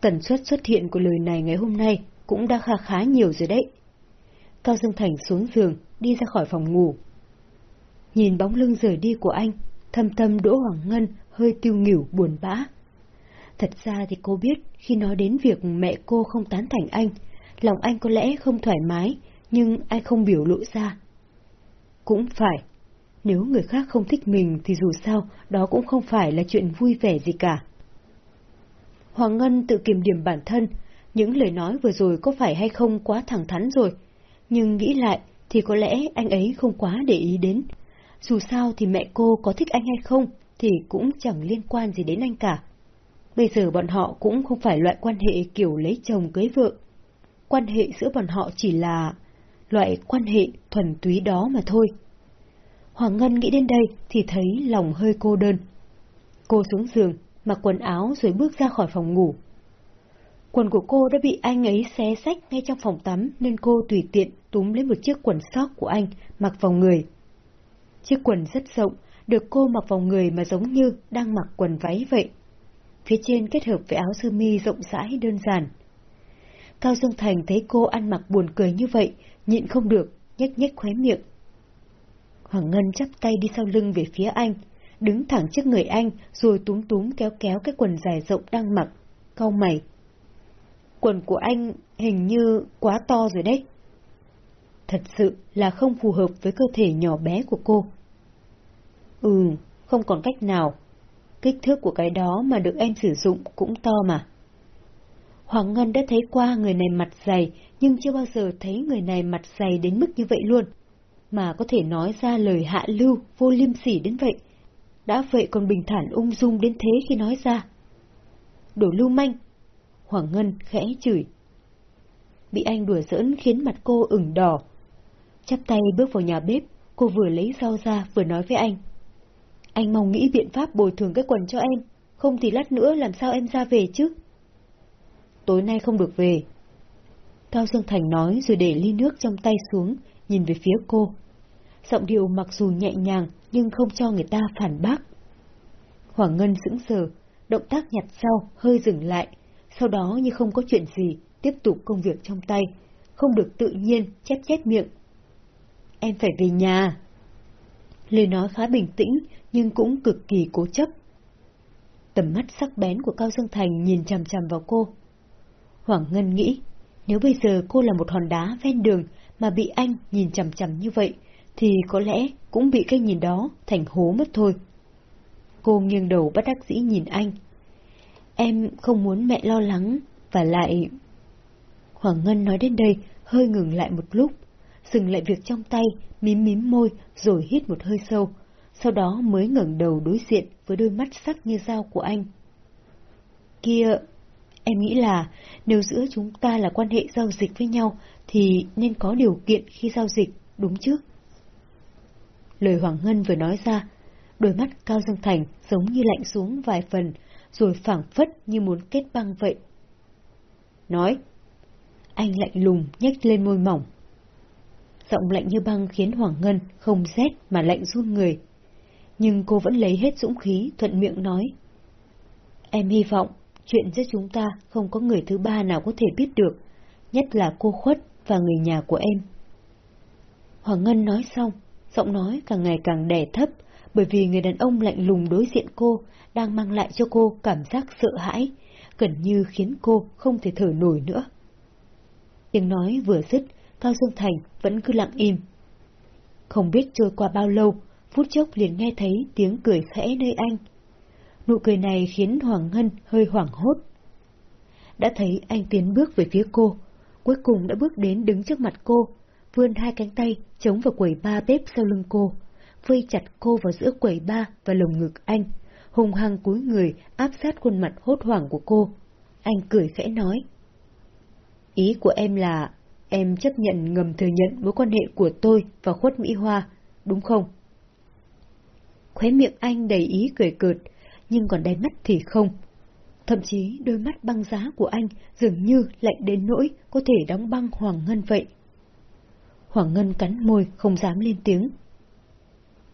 Tần suất xuất hiện của lời này ngày hôm nay cũng đã khá khá nhiều rồi đấy. Cao Dương Thành xuống giường, đi ra khỏi phòng ngủ. Nhìn bóng lưng rời đi của anh, thâm tâm Đỗ Hoàng Ngân hơi tiêu nghỉu buồn bã. Thật ra thì cô biết khi nói đến việc mẹ cô không tán thành anh, lòng anh có lẽ không thoải mái, nhưng anh không biểu lộ ra. Cũng phải, nếu người khác không thích mình thì dù sao đó cũng không phải là chuyện vui vẻ gì cả. Hoàng Ngân tự kiểm điểm bản thân, những lời nói vừa rồi có phải hay không quá thẳng thắn rồi, nhưng nghĩ lại thì có lẽ anh ấy không quá để ý đến. Dù sao thì mẹ cô có thích anh hay không thì cũng chẳng liên quan gì đến anh cả. Bây giờ bọn họ cũng không phải loại quan hệ kiểu lấy chồng cưới vợ. Quan hệ giữa bọn họ chỉ là loại quan hệ thuần túy đó mà thôi. Hoàng Ngân nghĩ đến đây thì thấy lòng hơi cô đơn. Cô xuống giường, mặc quần áo rồi bước ra khỏi phòng ngủ. Quần của cô đã bị anh ấy xé sách ngay trong phòng tắm nên cô tùy tiện túm lấy một chiếc quần sóc của anh mặc vào người. Chiếc quần rất rộng, được cô mặc vào người mà giống như đang mặc quần váy vậy. Phía trên kết hợp với áo sơ mi rộng rãi đơn giản. Cao Dương Thành thấy cô ăn mặc buồn cười như vậy, nhịn không được, nhếch nhếch khóe miệng. Hoàng Ngân chắp tay đi sau lưng về phía anh, đứng thẳng trước người anh rồi túm túm kéo kéo cái quần dài rộng đang mặc, cau mày. Quần của anh hình như quá to rồi đấy. Thật sự là không phù hợp với cơ thể nhỏ bé của cô. Ừ, không còn cách nào. Kích thước của cái đó mà được em sử dụng cũng to mà. Hoàng Ngân đã thấy qua người này mặt dày, nhưng chưa bao giờ thấy người này mặt dày đến mức như vậy luôn. Mà có thể nói ra lời hạ lưu, vô liêm sỉ đến vậy. Đã vậy còn bình thản ung dung đến thế khi nói ra. Đồ lưu manh. Hoàng Ngân khẽ chửi. Bị anh đùa giỡn khiến mặt cô ửng đỏ. Chắp tay bước vào nhà bếp, cô vừa lấy rau ra vừa nói với anh. Anh mong nghĩ biện pháp bồi thường cái quần cho em, không thì lát nữa làm sao em ra về chứ? Tối nay không được về. Cao Dương Thành nói rồi để ly nước trong tay xuống, nhìn về phía cô. Giọng điệu mặc dù nhẹ nhàng nhưng không cho người ta phản bác. Hoàng Ngân sững sờ, động tác nhặt sau hơi dừng lại, sau đó như không có chuyện gì, tiếp tục công việc trong tay, không được tự nhiên chép chép miệng. Em phải về nhà. Lời nói khá bình tĩnh nhưng cũng cực kỳ cố chấp. Tầm mắt sắc bén của Cao Dương Thành nhìn chằm chằm vào cô. Hoàng Ngân nghĩ, nếu bây giờ cô là một hòn đá ven đường mà bị anh nhìn chằm chằm như vậy, thì có lẽ cũng bị cái nhìn đó thành hố mất thôi. Cô nghiêng đầu bất đắc dĩ nhìn anh. Em không muốn mẹ lo lắng, và lại... Hoàng Ngân nói đến đây, hơi ngừng lại một lúc, dừng lại việc trong tay, mím mím môi rồi hít một hơi sâu, sau đó mới ngẩng đầu đối diện với đôi mắt sắc như dao của anh. Kia, em nghĩ là nếu giữa chúng ta là quan hệ giao dịch với nhau thì nên có điều kiện khi giao dịch, đúng chứ? Lời Hoàng Ngân vừa nói ra, đôi mắt Cao Dương Thành giống như lạnh xuống vài phần, rồi phảng phất như muốn kết băng vậy. Nói. Anh lạnh lùng nhếch lên môi mỏng. Giọng lạnh như băng khiến Hoàng Ngân không rét mà lạnh run người. Nhưng cô vẫn lấy hết dũng khí thuận miệng nói. Em hy vọng chuyện giữa chúng ta không có người thứ ba nào có thể biết được, nhất là cô khuất và người nhà của em. Hoàng Ngân nói xong, giọng nói càng ngày càng đè thấp, bởi vì người đàn ông lạnh lùng đối diện cô đang mang lại cho cô cảm giác sợ hãi, gần như khiến cô không thể thở nổi nữa. Tiếng nói vừa dứt, Cao Dương Thành vẫn cứ lặng im. Không biết trôi qua bao lâu, phút chốc liền nghe thấy tiếng cười khẽ nơi anh. Nụ cười này khiến Hoàng Ngân hơi hoảng hốt. Đã thấy anh tiến bước về phía cô, cuối cùng đã bước đến đứng trước mặt cô, vươn hai cánh tay chống vào quầy ba bếp sau lưng cô, vây chặt cô vào giữa quầy ba và lồng ngực anh, hùng hăng cúi người áp sát khuôn mặt hốt hoảng của cô. Anh cười khẽ nói. Ý của em là em chấp nhận ngầm thừa nhận mối quan hệ của tôi và khuất Mỹ Hoa, đúng không? Khóe miệng anh đầy ý cười cợt, nhưng còn đáy mắt thì không. Thậm chí đôi mắt băng giá của anh dường như lạnh đến nỗi có thể đóng băng Hoàng Ngân vậy. Hoàng Ngân cắn môi không dám lên tiếng.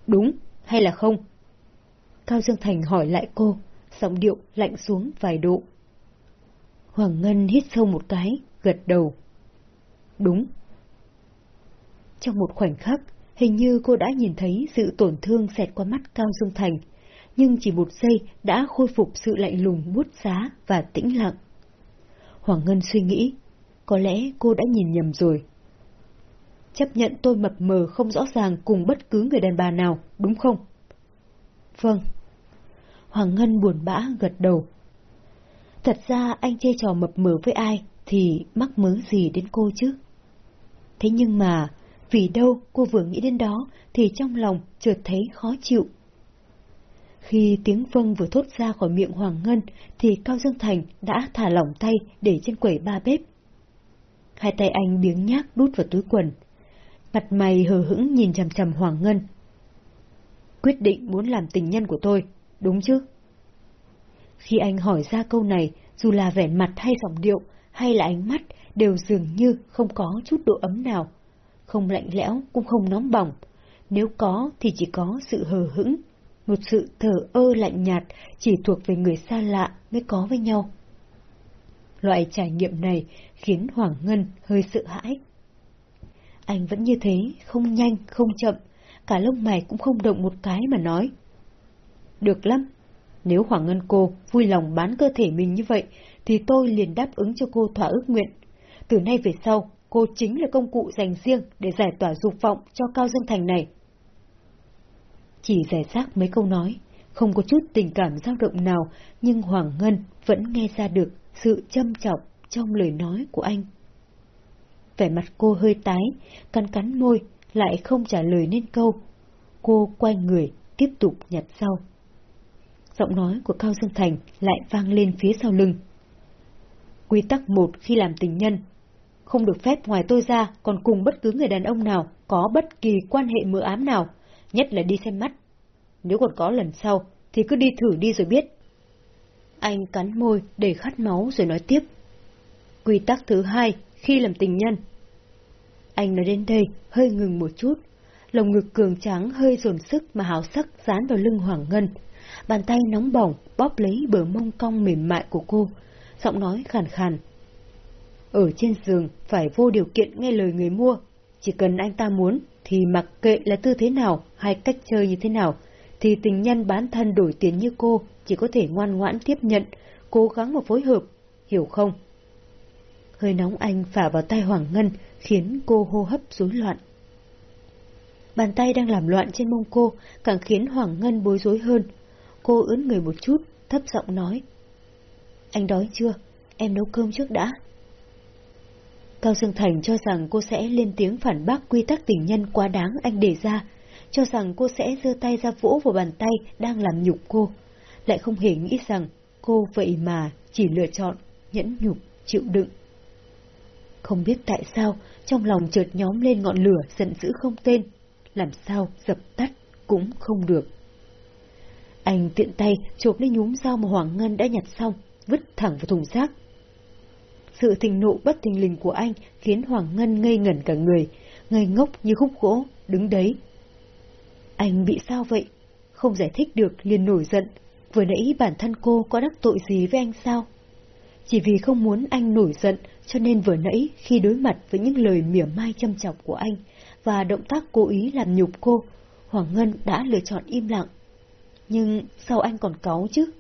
Đúng hay là không? Cao Dương Thành hỏi lại cô, giọng điệu lạnh xuống vài độ. Hoàng Ngân hít sâu một cái, gật đầu. Đúng. Trong một khoảnh khắc, hình như cô đã nhìn thấy sự tổn thương xẹt qua mắt Cao Dương Thành, nhưng chỉ một giây đã khôi phục sự lạnh lùng bút giá và tĩnh lặng. Hoàng Ngân suy nghĩ, có lẽ cô đã nhìn nhầm rồi. Chấp nhận tôi mập mờ không rõ ràng cùng bất cứ người đàn bà nào, đúng không? Vâng. Hoàng Ngân buồn bã gật đầu. Thật ra anh chê trò mập mờ với ai thì mắc mớ gì đến cô chứ? Thế nhưng mà, vì đâu cô vừa nghĩ đến đó thì trong lòng chợt thấy khó chịu. Khi tiếng vâng vừa thốt ra khỏi miệng Hoàng Ngân thì Cao Dương Thành đã thả lỏng tay để trên quầy ba bếp. Hai tay anh biếng nhác đút vào túi quần. Mặt mày hờ hững nhìn chằm chằm Hoàng Ngân. Quyết định muốn làm tình nhân của tôi, đúng chứ? Khi anh hỏi ra câu này, dù là vẻ mặt hay giọng điệu, hay là ánh mắt, đều dường như không có chút độ ấm nào. Không lạnh lẽo, cũng không nóng bỏng. Nếu có thì chỉ có sự hờ hững, một sự thờ ơ lạnh nhạt chỉ thuộc về người xa lạ mới có với nhau. Loại trải nghiệm này khiến Hoàng Ngân hơi sợ hãi. Anh vẫn như thế, không nhanh, không chậm, cả lông mày cũng không động một cái mà nói. Được lắm, nếu Hoàng Ngân cô vui lòng bán cơ thể mình như vậy, thì tôi liền đáp ứng cho cô thỏa ước nguyện. Từ nay về sau, cô chính là công cụ dành riêng để giải tỏa dục vọng cho Cao Dương Thành này. Chỉ giải xác mấy câu nói, không có chút tình cảm dao động nào, nhưng Hoàng Ngân vẫn nghe ra được sự châm trọng trong lời nói của anh. Vẻ mặt cô hơi tái, cắn cắn môi, lại không trả lời nên câu. Cô quay người, tiếp tục nhặt sau. Giọng nói của Cao Dương Thành lại vang lên phía sau lưng. Quy tắc một khi làm tình nhân, không được phép ngoài tôi ra còn cùng bất cứ người đàn ông nào có bất kỳ quan hệ mờ ám nào, nhất là đi xem mắt. Nếu còn có lần sau, thì cứ đi thử đi rồi biết. Anh cắn môi để khát máu rồi nói tiếp. Quy tắc thứ hai, khi làm tình nhân. Anh nói đến đây, hơi ngừng một chút. Lồng ngực cường tráng hơi dồn sức mà hào sắc dán vào lưng Hoàng Ngân. Bàn tay nóng bỏng bóp lấy bờ mông cong mềm mại của cô, giọng nói khàn khàn. Ở trên giường phải vô điều kiện nghe lời người mua, chỉ cần anh ta muốn thì mặc kệ là tư thế nào hay cách chơi như thế nào, thì tình nhân bán thân đổi tiền như cô chỉ có thể ngoan ngoãn tiếp nhận, cố gắng mà phối hợp, hiểu không? Hơi nóng anh phả vào tay Hoàng Ngân khiến cô hô hấp rối loạn. Bàn tay đang làm loạn trên mông cô càng khiến Hoàng Ngân bối rối hơn. Cô ướn người một chút, thấp giọng nói. Anh đói chưa? Em nấu cơm trước đã. Cao Dương Thành cho rằng cô sẽ lên tiếng phản bác quy tắc tình nhân quá đáng anh đề ra, cho rằng cô sẽ giơ tay ra vỗ vào bàn tay đang làm nhục cô, lại không hề nghĩ rằng cô vậy mà chỉ lựa chọn nhẫn nhục, chịu đựng. Không biết tại sao, trong lòng chợt nhóm lên ngọn lửa giận dữ không tên, làm sao dập tắt cũng không được. Anh tiện tay chộp lấy nhúm dao mà Hoàng Ngân đã nhặt xong, vứt thẳng vào thùng rác. Sự thình nộ bất thình lình của anh khiến Hoàng Ngân ngây ngẩn cả người, ngây ngốc như khúc gỗ, đứng đấy. Anh bị sao vậy? Không giải thích được liền nổi giận, vừa nãy bản thân cô có đắc tội gì với anh sao? Chỉ vì không muốn anh nổi giận cho nên vừa nãy khi đối mặt với những lời mỉa mai châm chọc của anh và động tác cố ý làm nhục cô, Hoàng Ngân đã lựa chọn im lặng. Nhưng sao anh còn cáu chứ?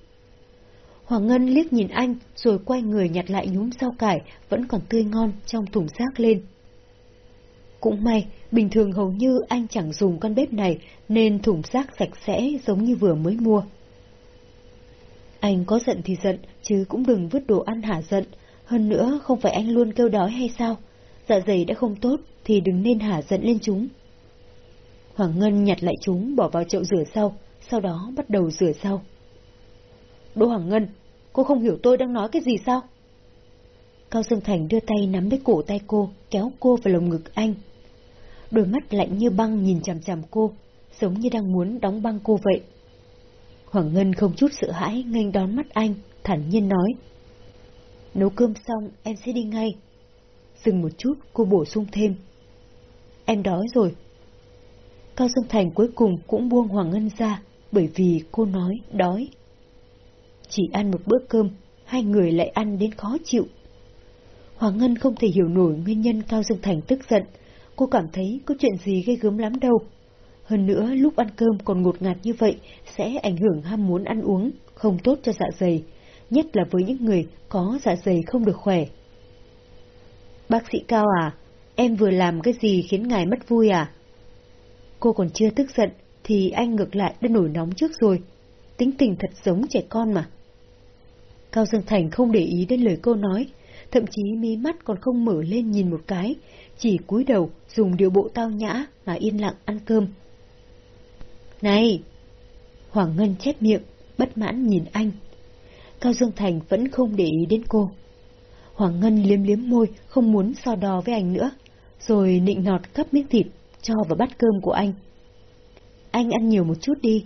Hoàng Ngân liếc nhìn anh rồi quay người nhặt lại nhúm rau cải vẫn còn tươi ngon trong thùng rác lên. Cũng may, bình thường hầu như anh chẳng dùng con bếp này nên thùng rác sạch sẽ giống như vừa mới mua. Anh có giận thì giận, chứ cũng đừng vứt đồ ăn hả giận. Hơn nữa, không phải anh luôn kêu đói hay sao? Dạ dày đã không tốt, thì đừng nên hả giận lên chúng. Hoàng Ngân nhặt lại chúng bỏ vào chậu rửa sau sau đó bắt đầu rửa sau Đỗ Hoàng Ngân, cô không hiểu tôi đang nói cái gì sao? Cao Dương Thành đưa tay nắm lấy cổ tay cô, kéo cô vào lồng ngực anh. Đôi mắt lạnh như băng nhìn chằm chằm cô, giống như đang muốn đóng băng cô vậy. Hoàng Ngân không chút sợ hãi nghênh đón mắt anh, thản nhiên nói. Nấu cơm xong, em sẽ đi ngay. Dừng một chút, cô bổ sung thêm. Em đói rồi. Cao Dương Thành cuối cùng cũng buông Hoàng Ngân ra, bởi vì cô nói đói. Chỉ ăn một bữa cơm, hai người lại ăn đến khó chịu. Hoàng Ngân không thể hiểu nổi nguyên nhân Cao Dương Thành tức giận, cô cảm thấy có chuyện gì gây gớm lắm đâu. Hơn nữa, lúc ăn cơm còn ngột ngạt như vậy sẽ ảnh hưởng ham muốn ăn uống, không tốt cho dạ dày, nhất là với những người có dạ dày không được khỏe. Bác sĩ Cao à, em vừa làm cái gì khiến ngài mất vui à? Cô còn chưa tức giận, thì anh ngược lại đã nổi nóng trước rồi. Tính tình thật giống trẻ con mà. Cao Dương Thành không để ý đến lời cô nói, thậm chí mí mắt còn không mở lên nhìn một cái, chỉ cúi đầu dùng điều bộ tao nhã mà yên lặng ăn cơm. Này! Hoàng Ngân chép miệng, bất mãn nhìn anh. Cao Dương Thành vẫn không để ý đến cô. Hoàng Ngân liếm liếm môi, không muốn so đo với anh nữa, rồi nịnh nọt cắp miếng thịt, cho vào bát cơm của anh. Anh ăn nhiều một chút đi.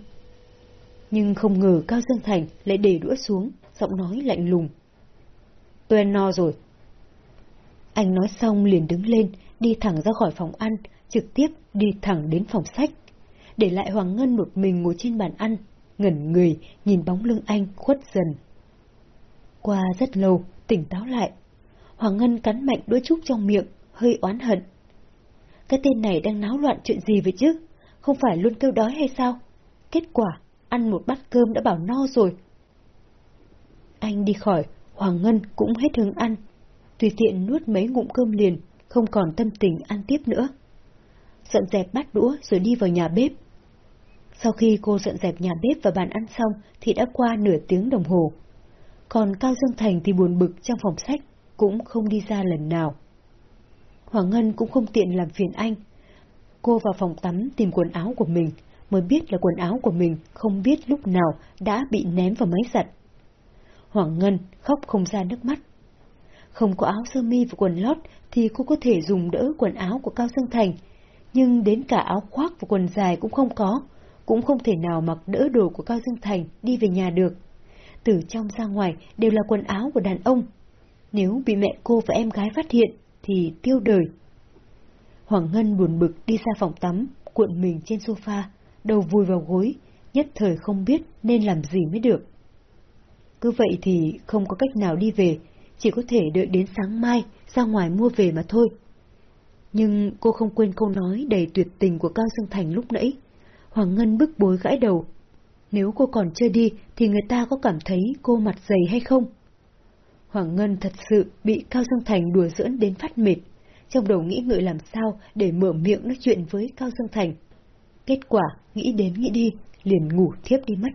Nhưng không ngờ Cao Dương Thành lại để đũa xuống, giọng nói lạnh lùng. Tôi ăn no rồi. Anh nói xong liền đứng lên, đi thẳng ra khỏi phòng ăn, trực tiếp đi thẳng đến phòng sách để lại Hoàng Ngân một mình ngồi trên bàn ăn, ngẩn người nhìn bóng lưng anh khuất dần. Qua rất lâu, tỉnh táo lại, Hoàng Ngân cắn mạnh đuôi trúc trong miệng, hơi oán hận. Cái tên này đang náo loạn chuyện gì vậy chứ? Không phải luôn kêu đói hay sao? Kết quả, ăn một bát cơm đã bảo no rồi. Anh đi khỏi, Hoàng Ngân cũng hết hứng ăn. Tùy tiện nuốt mấy ngụm cơm liền, không còn tâm tình ăn tiếp nữa. Dọn dẹp bát đũa rồi đi vào nhà bếp. Sau khi cô dọn dẹp nhà bếp và bàn ăn xong thì đã qua nửa tiếng đồng hồ. Còn Cao Dương Thành thì buồn bực trong phòng sách, cũng không đi ra lần nào. Hoàng Ngân cũng không tiện làm phiền anh. Cô vào phòng tắm tìm quần áo của mình, mới biết là quần áo của mình không biết lúc nào đã bị ném vào máy giặt. Hoàng Ngân khóc không ra nước mắt. Không có áo sơ mi và quần lót thì cô có thể dùng đỡ quần áo của Cao Dương Thành, nhưng đến cả áo khoác và quần dài cũng không có, cũng không thể nào mặc đỡ đồ của Cao Dương Thành đi về nhà được. Từ trong ra ngoài đều là quần áo của đàn ông. Nếu bị mẹ cô và em gái phát hiện, thì tiêu đời. Hoàng Ngân buồn bực đi ra phòng tắm, cuộn mình trên sofa, đầu vùi vào gối, nhất thời không biết nên làm gì mới được. Cứ vậy thì không có cách nào đi về, chỉ có thể đợi đến sáng mai ra ngoài mua về mà thôi. Nhưng cô không quên câu nói đầy tuyệt tình của Cao Dương Thành lúc nãy. Hoàng Ngân bức bối gãi đầu. Nếu cô còn chưa đi thì người ta có cảm thấy cô mặt dày hay không? Hoàng Ngân thật sự bị Cao Dương Thành đùa giỡn đến phát mệt, trong đầu nghĩ ngợi làm sao để mở miệng nói chuyện với Cao Dương Thành. Kết quả, nghĩ đến nghĩ đi, liền ngủ thiếp đi mất.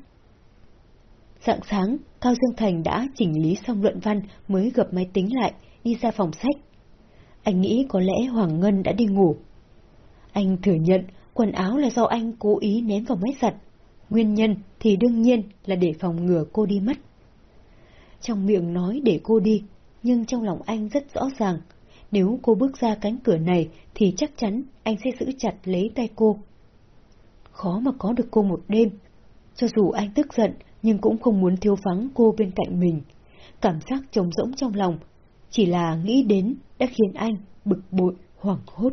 Sáng sáng, Cao Dương Thành đã chỉnh lý xong luận văn mới gập máy tính lại, đi ra phòng sách. Anh nghĩ có lẽ Hoàng Ngân đã đi ngủ. Anh thừa nhận quần áo là do anh cố ý ném vào máy giặt. Nguyên nhân thì đương nhiên là để phòng ngừa cô đi mất. Trong miệng nói để cô đi, nhưng trong lòng anh rất rõ ràng, nếu cô bước ra cánh cửa này thì chắc chắn anh sẽ giữ chặt lấy tay cô. Khó mà có được cô một đêm. Cho dù anh tức giận, nhưng cũng không muốn thiếu vắng cô bên cạnh mình. Cảm giác trống rỗng trong lòng, chỉ là nghĩ đến đã khiến anh bực bội, hoảng hốt.